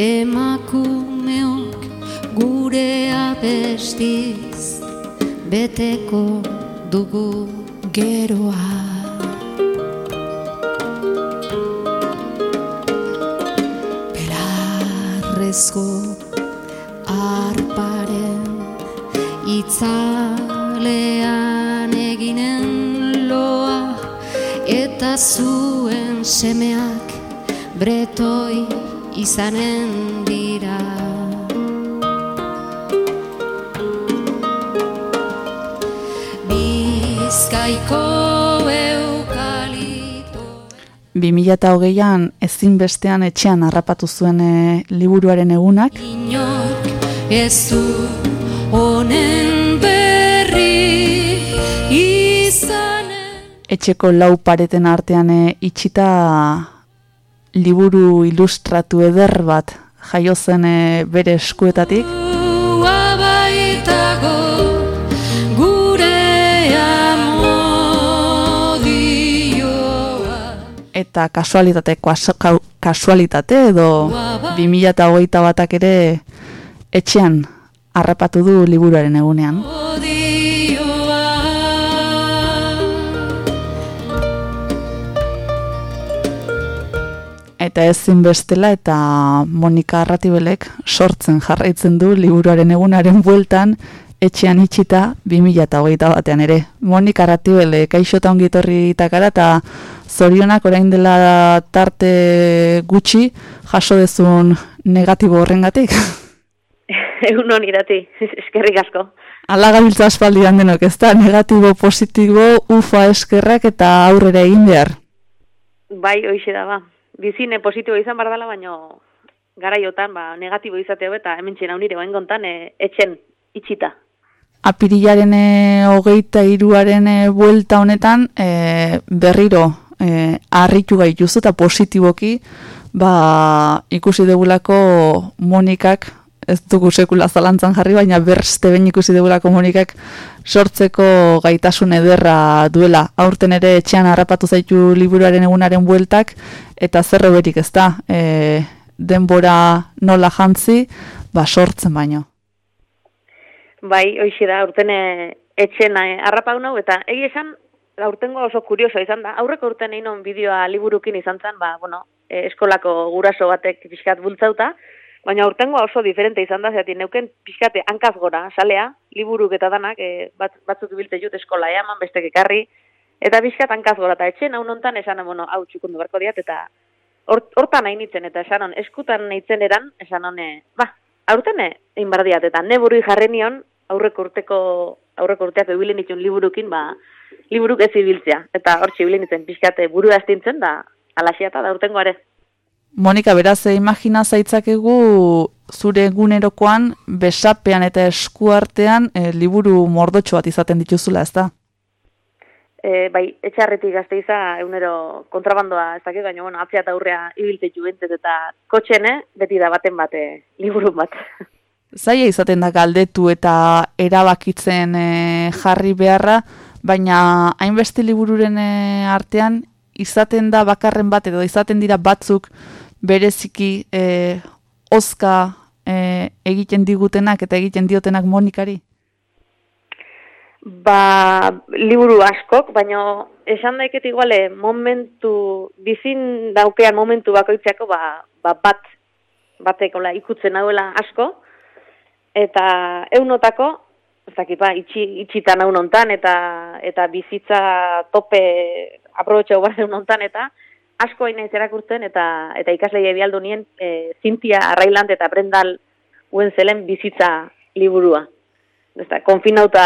emakumeok gure abestiz beteko dugu geroa izanen dira. Bizkaiko eukalito 2008an ezinbestean etxean harrapatu zuen e, liburuaren egunak, Inork ez du honen berri izanen. Etxeko lau pareten artean e, itxita liburu ilustratu eder bat jaio zen e, bere eskuetatik, baitago gure eta kasualitate, kasualitate edo 2008 batak ere etxean harrapatu du liburuaren egunean. Eta ezin bestela eta Monika Arratibelek sortzen jarraitzen du liburuaren egunaren bueltan etxean itxita 2008 batean ere. Monika Arratibele, kaixo eta ongitorri takara eta zorionak orain dela tarte gutxi jaso dezun negatibo horrengatik. Egun hon irati, eskerrik asko. Ala gabiltza aspaldian denok, ez da, negatibo, positibo, ufa eskerrak eta aurrera egin behar. Bai, hoixe da, ba. Bizine positibo izan bar dela, baino garaiotan, ba, negatibo izateo eta hemen txena unire bain gontan, e, etxen, itxita. Apirilaren e, hogeita iruaren e, buelta honetan e, berriro e, harritu gaituzu eta positiboki ba, ikusi degulako Monikak ez dugu sekula zalantzan jarri, baina berste behin ikusi degulako Monikak sortzeko gaitasun ederra duela. Aurten ere etxean harrapatu zaitu liburuaren egunaren bueltak, eta zer berik ez da, e, denbora nola jantzi, ba sortzen baino. Bai, hoixe da, urten eh, etxen eh, harrapau nau, eta egi esan, aurtengo oso kurioso izan da. Aurreko urten egin bideoa liburukin izan zen, ba, bueno, eh, eskolako guraso batek pixkat bultzauta, baina aurtengoa oso diferente izan da, zeatik neuken pixkate hankaz gora, salea, liburuk eta danak, eh, bat, batzuk bilte jut eskola eaman, bestek ekarri, eta pixkat hankaz gora, eta etxen hau nontan esan, bueno, hau txukundu barko diat, eta hor- hortan nahi nitzen, eta esan on, eskutan nahitzen eran, esan on, eh, ba, aurten egin bardiat, eta neburu jarri nion, aurreko urteko aurreko urteak ibilen ditun liburukin, ba, liburuk ez ibiltzea. Eta hortxe ibilen ditzen pixkate buru astintzen, da, alaxia eta da urtengo are. Monika, beraz, eh, imagina zaitzakegu zure egunerokoan besapean eta eskuartean e, liburu mordotxo bat izaten dituzula, ez da? E, bai, etxarretik gazteiza egunero kontrabandoa ez dakit, baina bueno, atzea eta aurrea ibiltze juentzet eta kotxene beti da baten bate liburu bat. Zaila izaten da galdetu eta erabakitzen e, jarri beharra, baina hainbeste libururen e, artean izaten da bakarren bat edo izaten dira batzuk bereziki e, oska e, egiten digutenak eta egiten diotenak Monikari? Ba, liburu askok, baina esan daiket iguale momentu, bizin daukean momentu bakoitzeako ba, ba bat, bateko la, ikutzen dauela asko, eta eunotako, ez dakit ba, itxi, itxitan eunontan, eta, eta bizitza tope aprobetxau bat eunontan, eta asko hain naiz erakurtzen eta eta ikaslei ebialdu nien e, Zintia Arrailand eta Brendal uen zelen bizitza liburua. Ezta, konfinauta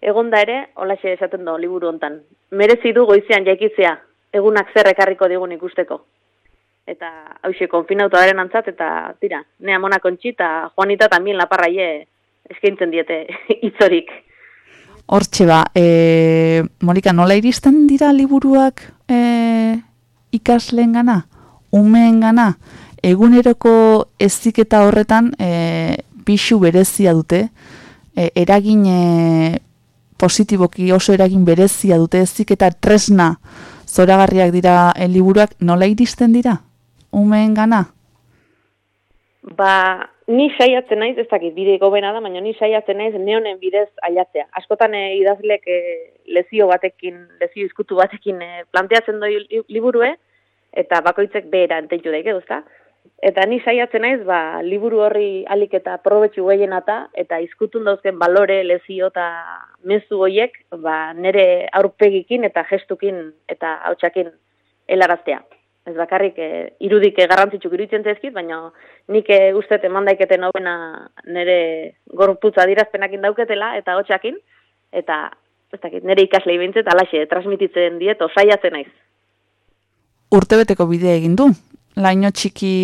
egonda ere, holaxe esaten do liburu hontan. Merezi du goizean jaikitzea, egunak zer ekarriko digun ikusteko. Eta hauxe konfinauta daren antzat, eta tira, nea mona eta Juanita tamien laparraie eskaintzen diete hitzorik. Hortxe ba, e, Monika, nola iristen dira liburuak e, ikasleen gana, umeen gana, eguneroko eziketa horretan e, pixu berezia dute, e, eragin e, positiboki oso eragin berezia dute eziketa tresna zoragarriak dira e, liburuak, nola iristen dira, umeen gana? Ba, ni saiatzen naiz, ez dakit bide gobena da, baina ni saiatzen naiz neonen bidez ailatzea. Askotan e, idazlek e, lezio batekin, lezio izkutu batekin e, planteatzen doi liburue, eta bakoitzek behera ententu daik eduzta. Eta ni saiatzen naiz, ba, liburu horri alik eta probetxu gehien eta izkutun dauzken balore, lezio eta mezu hoiek, ba, nire aurpegikin eta gestukin eta hautsakin helaraztea. Ez bakarrik, e, irudik garrantzitsuk iruditzen zezkit, baina nik e, uste eman daiketen hobena nire gorputza dirazpenakin dauketela eta hautsakin, eta ez dakit, nire ikaslei bintzet, alaxe, transmititzen diet, osaiatzen naiz urtebeteko bidea egin du. Laino txiki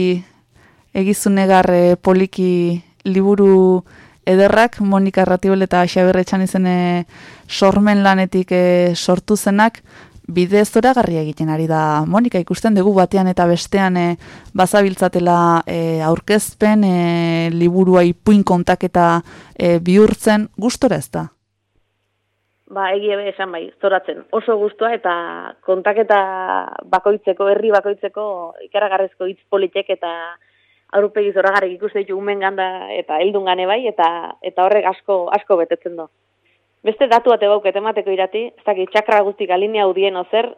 egizunegar poliki liburu ederrak, Monika Ratibel eta Xaberretxan izene sormen lanetik e, sortu zenak, bide zora garria egiten ari da Monika ikusten dugu batean eta bestean e, bazabiltzatela e, aurkezpen, e, liburua ipuin kontaketa e, bihurtzen, gustora ez da? ba, egie be esan bai, zoratzen. Oso guztua eta kontaketa bakoitzeko, herri bakoitzeko ikaragarrezko hitz politek eta aurpegi zoragarrik ikuste ditu umen ganda eta heldun gane bai, eta eta horrek asko asko betetzen du. Beste datu bat egauk etemateko irati, ez dakit txakra guztik alinea udien ozer,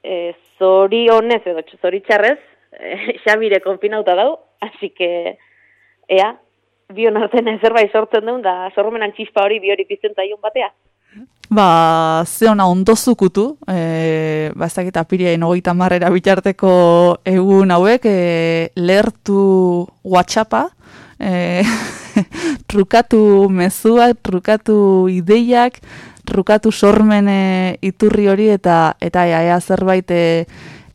e, zori honez edo zoritxarrez, e, xabire konfinauta dau, hasi que, ea, bion artena zerbait sortzen duen, da sormenan txispa hori bi hori pizten zaion batea. Ba, ze ona ondo zukutu, e, ba, ez dakit apiria inogoita marrera bitarteko egun hauek, e, lertu whatsappa, e, trukatu mezuak, trukatu ideiak, trukatu sormen iturri hori, eta eta ea, ea zerbait e,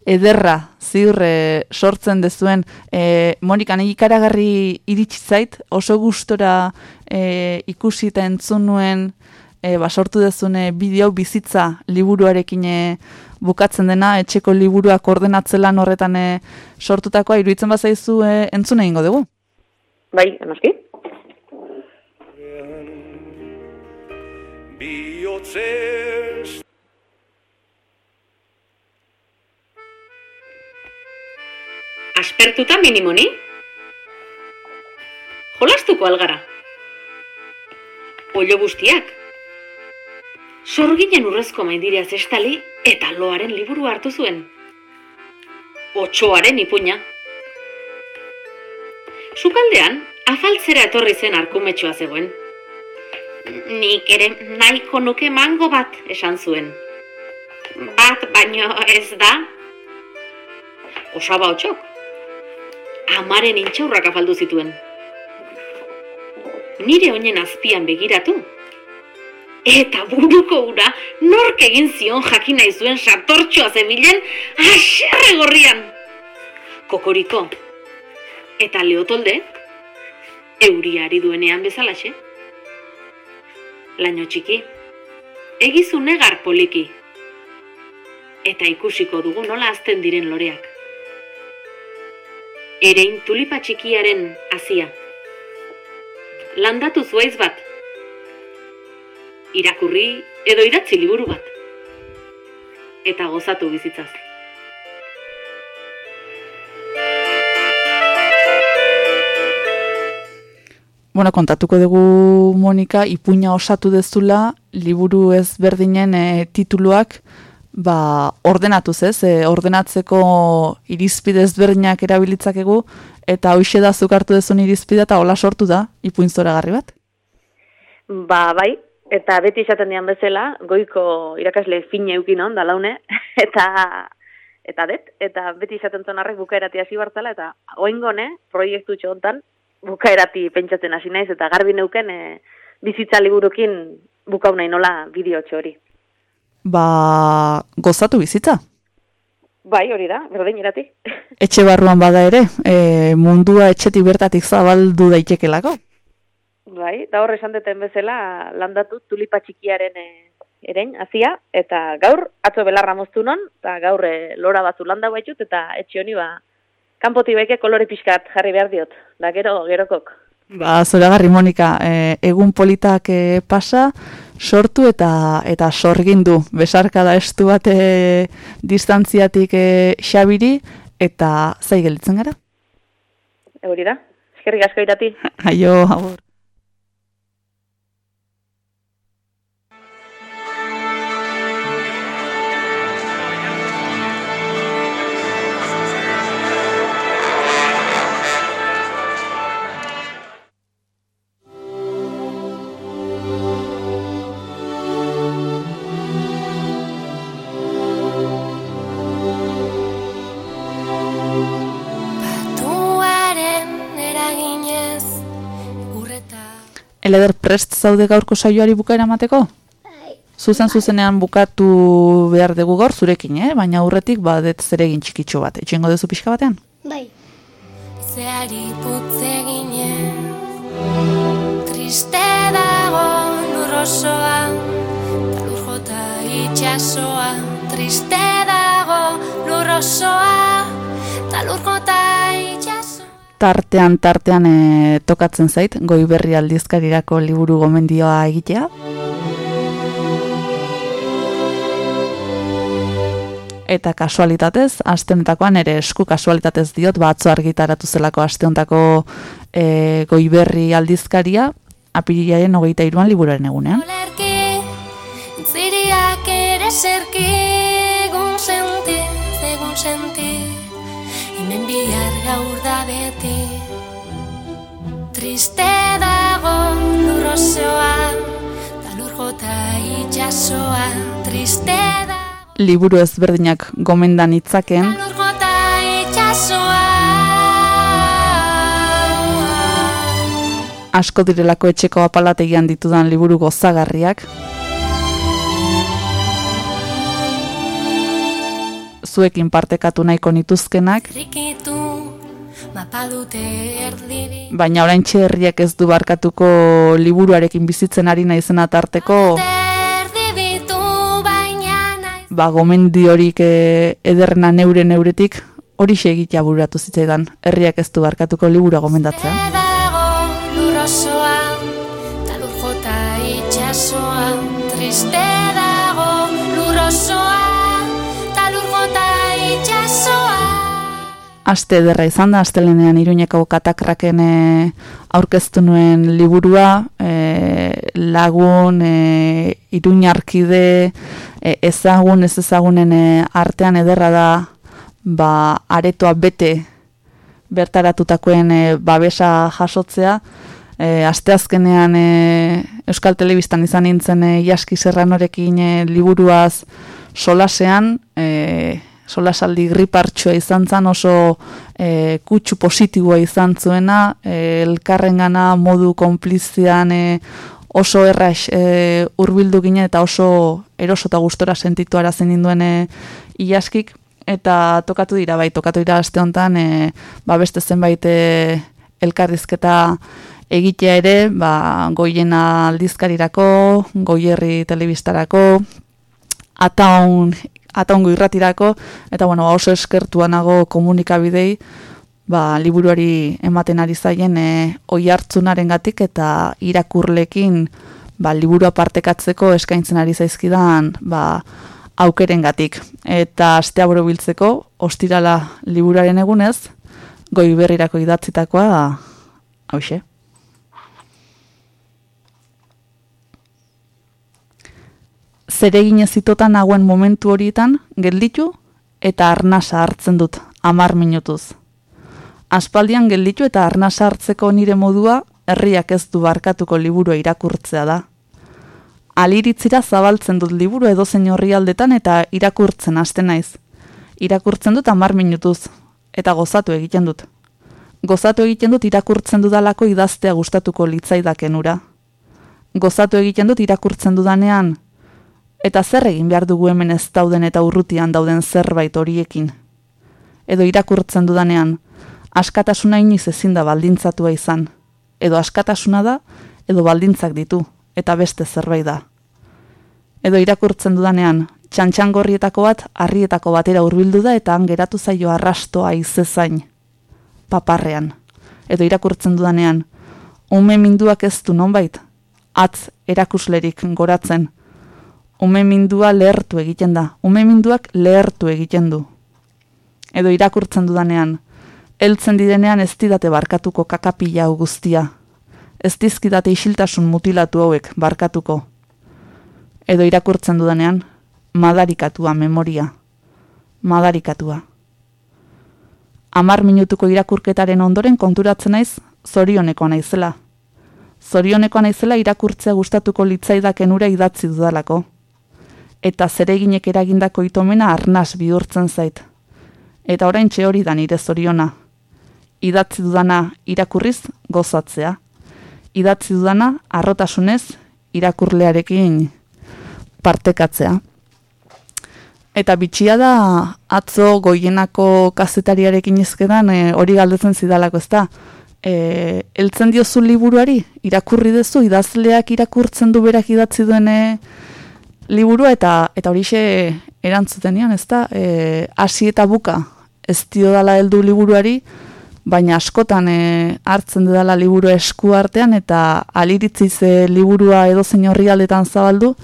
ederra ziur e, sortzen dezuen. E, Monika, nahi ikaragarri iritsi zait, oso gustora e, ikusi eta entzun nuen, e, ba, sortu dezune bideo bizitza liburuarekin e, bukatzen dena, etxeko liburuak ordenatzelan horretan e, sortutakoa, iruditzen bazaizu e, entzune ingo dugu? Bai, enoski. Biotzez Aspertuta minimoni? Jolastuko algara? Oio guztiak? sorginen urrezko maindiria zestali eta loaren liburu hartu zuen. Otsoaren ipuña. Sukaldean, afaltzera etorri zen arkumetxoa zegoen. Nik ere nahiko nuke mango bat esan zuen. Bat baino ez da? Osaba otxok. Amaren intxaurrak afaldu zituen. nire oinen azpian begiratu. Eta buruko ura, nork egin zion jakin nahi zuen sartortxoa zebilen, aserre gorrian. Kokoriko. Eta leotolde, euriari duenean bezalaxe. Laino txiki, egizu negar poliki. Eta ikusiko dugu nola azten diren loreak. Erein tulipa txikiaren hasia. Landatu zuaiz bat. Irakurri edo idatzi liburu bat. Eta gozatu bizitzaz. Bueno, kontatuko dugu Monika ipuina osatu dezula liburu ezberdinen e, tituluak ba, ordenatuz ez, e, ordenatzeko irizpide ezberdinak erabilitzakegu eta hoxe da zuk hartu dezun irizpidea eta hola sortu da ipuin zoragarri bat? Ba, bai, eta beti izaten dian bezala, goiko irakasle fine eukinon, da laune, eta eta det, eta beti izaten zonarrek bukaerati hasi bartzala, eta oingone, proiektu txontan, bukaerati pentsatzen hasi naiz, eta garbi neuken e, bizitza liburukin bukau nahi nola bideo hori. Ba, gozatu bizitza? Bai, hori da, berdin irati. Etxe barruan bada ere, e, mundua etxetik bertatik zabaldu daitekelako? Bai, da hor esan deten bezala landatu tulipa txikiaren e, erein, azia, eta gaur, atzo belarra moztu non, eta gaur e, lora batzu landa baitut, eta etxe honi ba, kanpoti baike kolore pixkat jarri behar diot, da gero, gerokok. Ba, zoragarri Monika, e, egun politak e, pasa, sortu eta eta sorgin du. Besarka da estu bat e, distantziatik e, xabiri, eta zai gelitzen gara? Hori da, eskerrik asko irati. Aio, agur. Eleder prest zaude gaurko saioari bukaera emateko? Zuzen zuzenean bukatu behar dugu gaur zurekin, eh? baina aurretik badet zeregin txikitxo bat. Etxengo duzu pixka batean? Bai. Zeari putze ginez Triste dago lurrosoa Ta lur jota itxasoa Triste dago lurrosoa Ta lur jota itxasoa Tartean, tartean e, tokatzen zait, goi berri aldizkarirako liburu gomendioa egitea. Eta kasualitatez, aste honetakoan ere esku kasualitatez diot, batzo argitaratu zelako aste honetako e, goi berri aldizkaria, apirilaren hogeita iruan liburuaren egunean. Ziriak ere zerki egun senti, egun senti bihar gaur da beti. Triste dago lurrosoa Ta lur jota itxasoa Triste da Liburu ezberdinak gomendan itzaken, lur jota itxasoa asko direlako etxeko apalategian ditudan liburu gozagarriak. Zuekin partekatu nahiko nituzkenak, baina orain herriak ez du barkatuko liburuarekin bizitzen ari naizena tarteko, ba gomendiorik e, ederrena neure neuretik hori egitea bururatu zitzaidan, herriak ez du barkatuko liburua gomendatzea. dago lurrosoa Ta lur jota itxasoa Triste Aste ederra izan da, astelenean iruñeko katakraken e, aurkeztu nuen liburua, e, lagun, e, iruñarkide, e, ezagun, ez ezagunen artean ederra da, ba, aretoa bete bertaratutakoen e, babesa jasotzea, e, asteazkenean e, Euskal Telebistan izan nintzen e, Iaski Serranorekin e, liburuaz solasean, e, solasaldi gripartxoa izan zen oso e, kutsu positiboa izan zuena, e, elkarrengana modu konplizian e, oso erraix e, urbildu ginen eta oso eroso eta gustora sentitu arazen induen e, iaskik, eta tokatu dira, bai, tokatu dira aste honetan, e, ba beste zenbait e, elkarrizketa egitea ere, ba, goiena aldizkarirako, goierri telebistarako, ataun, ataungo irratirako, eta bueno, oso eskertuanago komunikabidei, ba, liburuari ematen ari zaien e, oi hartzunaren eta irakurlekin ba, liburua partekatzeko eskaintzen ari zaizkidan ba, aukeren gatik. Eta astea biltzeko, ostirala liburaren egunez, goi berrirako idatzitakoa, hause. Zeregin ezitotan hauen momentu horietan, gelditu eta arnasa hartzen dut, amar minutuz. Aspaldian gelditu eta arnasa hartzeko nire modua, herriak ez du barkatuko liburua irakurtzea da. Aliritzira zabaltzen dut liburu edo zein horri aldetan eta irakurtzen hasten naiz. Irakurtzen dut amar minutuz, eta gozatu egiten dut. Gozatu egiten dut irakurtzen dudalako idaztea gustatuko litzaidaken ura. Gozatu egiten dut irakurtzen dudanean, eta zer egin behar dugu hemen ez dauden eta urrutian dauden zerbait horiekin. Edo irakurtzen dudanean, askatasuna iniz ezin da baldintzatua izan. Edo askatasuna da, edo baldintzak ditu, eta beste zerbait da. Edo irakurtzen dudanean, txantxangorrietako bat, harrietako batera hurbildu da eta han geratu zaio arrastoa izezain. Paparrean. Edo irakurtzen dudanean, ume minduak ez du nonbait, atz erakuslerik goratzen. Ume mindua lehertu egiten da, ume minduak lehertu egiten du. Edo irakurtzen dudanean, heltzen direnean ez didate barkatuko kakapila guztia. Ez dizkidate isiltasun mutilatu hauek barkatuko. Edo irakurtzen dudanean, madarikatua memoria. Madarikatua. Amar minutuko irakurketaren ondoren konturatzen naiz zorioneko naizela. Zorioneko naizela irakurtzea gustatuko litzaidaken ura idatzi dudalako. Eta zereginek eragindako itomena arnaz bihurtzen zait. Eta orain hori da nire zoriona. Idatzi dudana irakurriz gozatzea. Idatzi dudana arrotasunez irakurlearekin partekatzea. Eta bitxia da atzo goienako kazetariarekin izkedan e, hori galdetzen zidalako ez da. E, eltzen diozu liburuari, irakurri dezu, idazleak irakurtzen du berak idatzi duen e, liburua eta eta horixe erantzuten nian, ez da. E, asi eta buka ez dio dala heldu liburuari, baina askotan e, hartzen dela liburu esku artean eta aliritziz e, liburua edo zein zabaldu,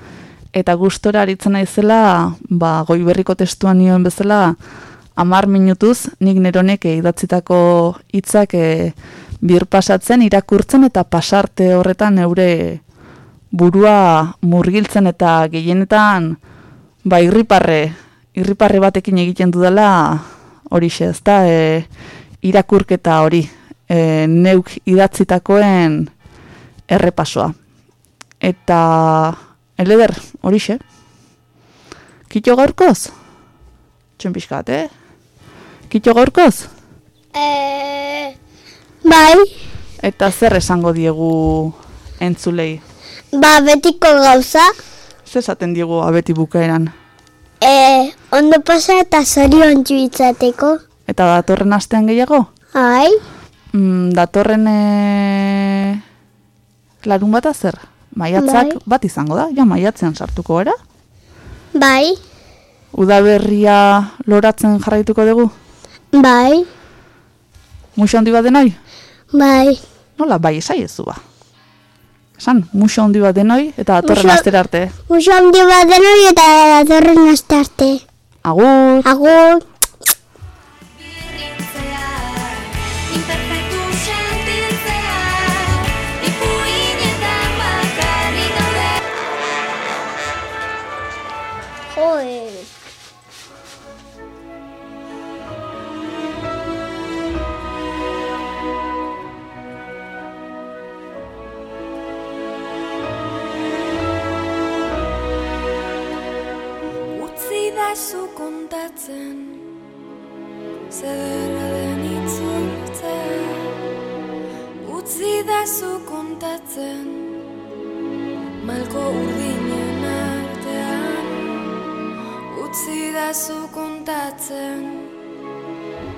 eta gustora aritzen naizela, ba, goiberriko testuan nioen bezala, amar minutuz, nik neronek idatzitako hitzak e, bir pasatzen, irakurtzen eta pasarte horretan eure burua murgiltzen eta gehienetan, ba, irriparre, irriparre batekin egiten dudala, hori xe, ezta, e, irakurketa hori, e, neuk idatzitakoen errepasoa. Eta Eleder, horixe. Kito gaurkoz? Txenpiskat, eh? Kito gaurkoz? Eh, bai. Eta zer esango diegu entzulei? Ba, betiko gauza. Zer esaten diegu abeti bukaeran? Eh, ondo pasa eta zorion izateko. Eta datorren astean gehiago? Ai. Mm, datorren e... larun bat zer? Maiatzak Bai. bat izango da, ja maiatzean sartuko era? Bai, Udaberria loratzen jarraituko dugu? bai, Muxo handi bat denoi? bai. Nola, bai, esai ez ba. Esan, muxo handi bat denoi eta datorren astera arte. Muxo handi bat denoi eta datorren aste arte. Agur! Agur! Kontatzen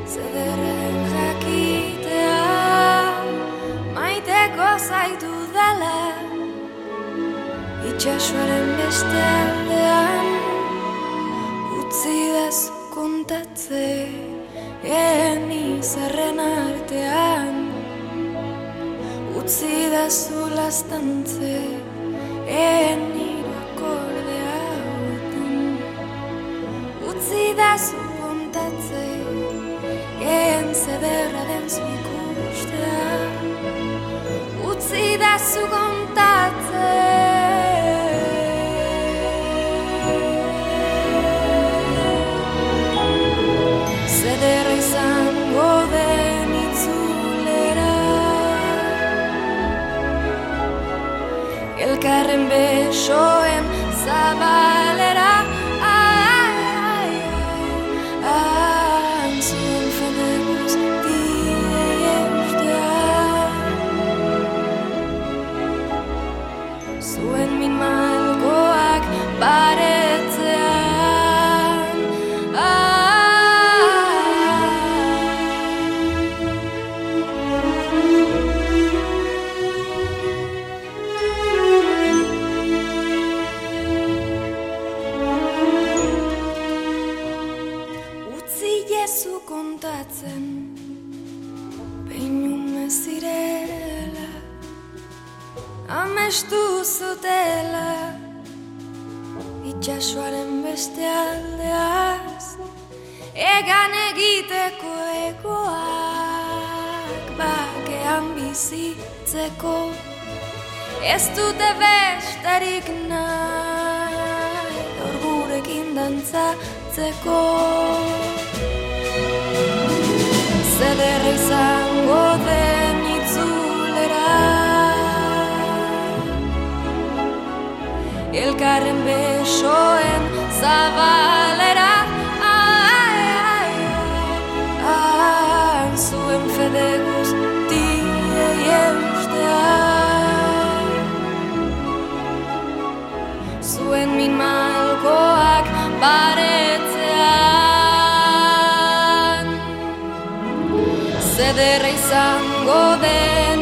Zederren jakitea Maiteko zaitu dela Itxasuaren beste aldean Utzi da zu kontatzen Eni zerren artean Utzi da zu lastantze Utzi da zu kontatze En zederra den zu ikustea Utzi da zu kontatze Zederra izango den itzulera Elkarren besoen zabalera bizitzeko Ez dute besterik nahi. Gaur gurekin dantzatzeko Zederra izango den itzulera? Elkarren besoen zabalera baretzean. Zederra izango den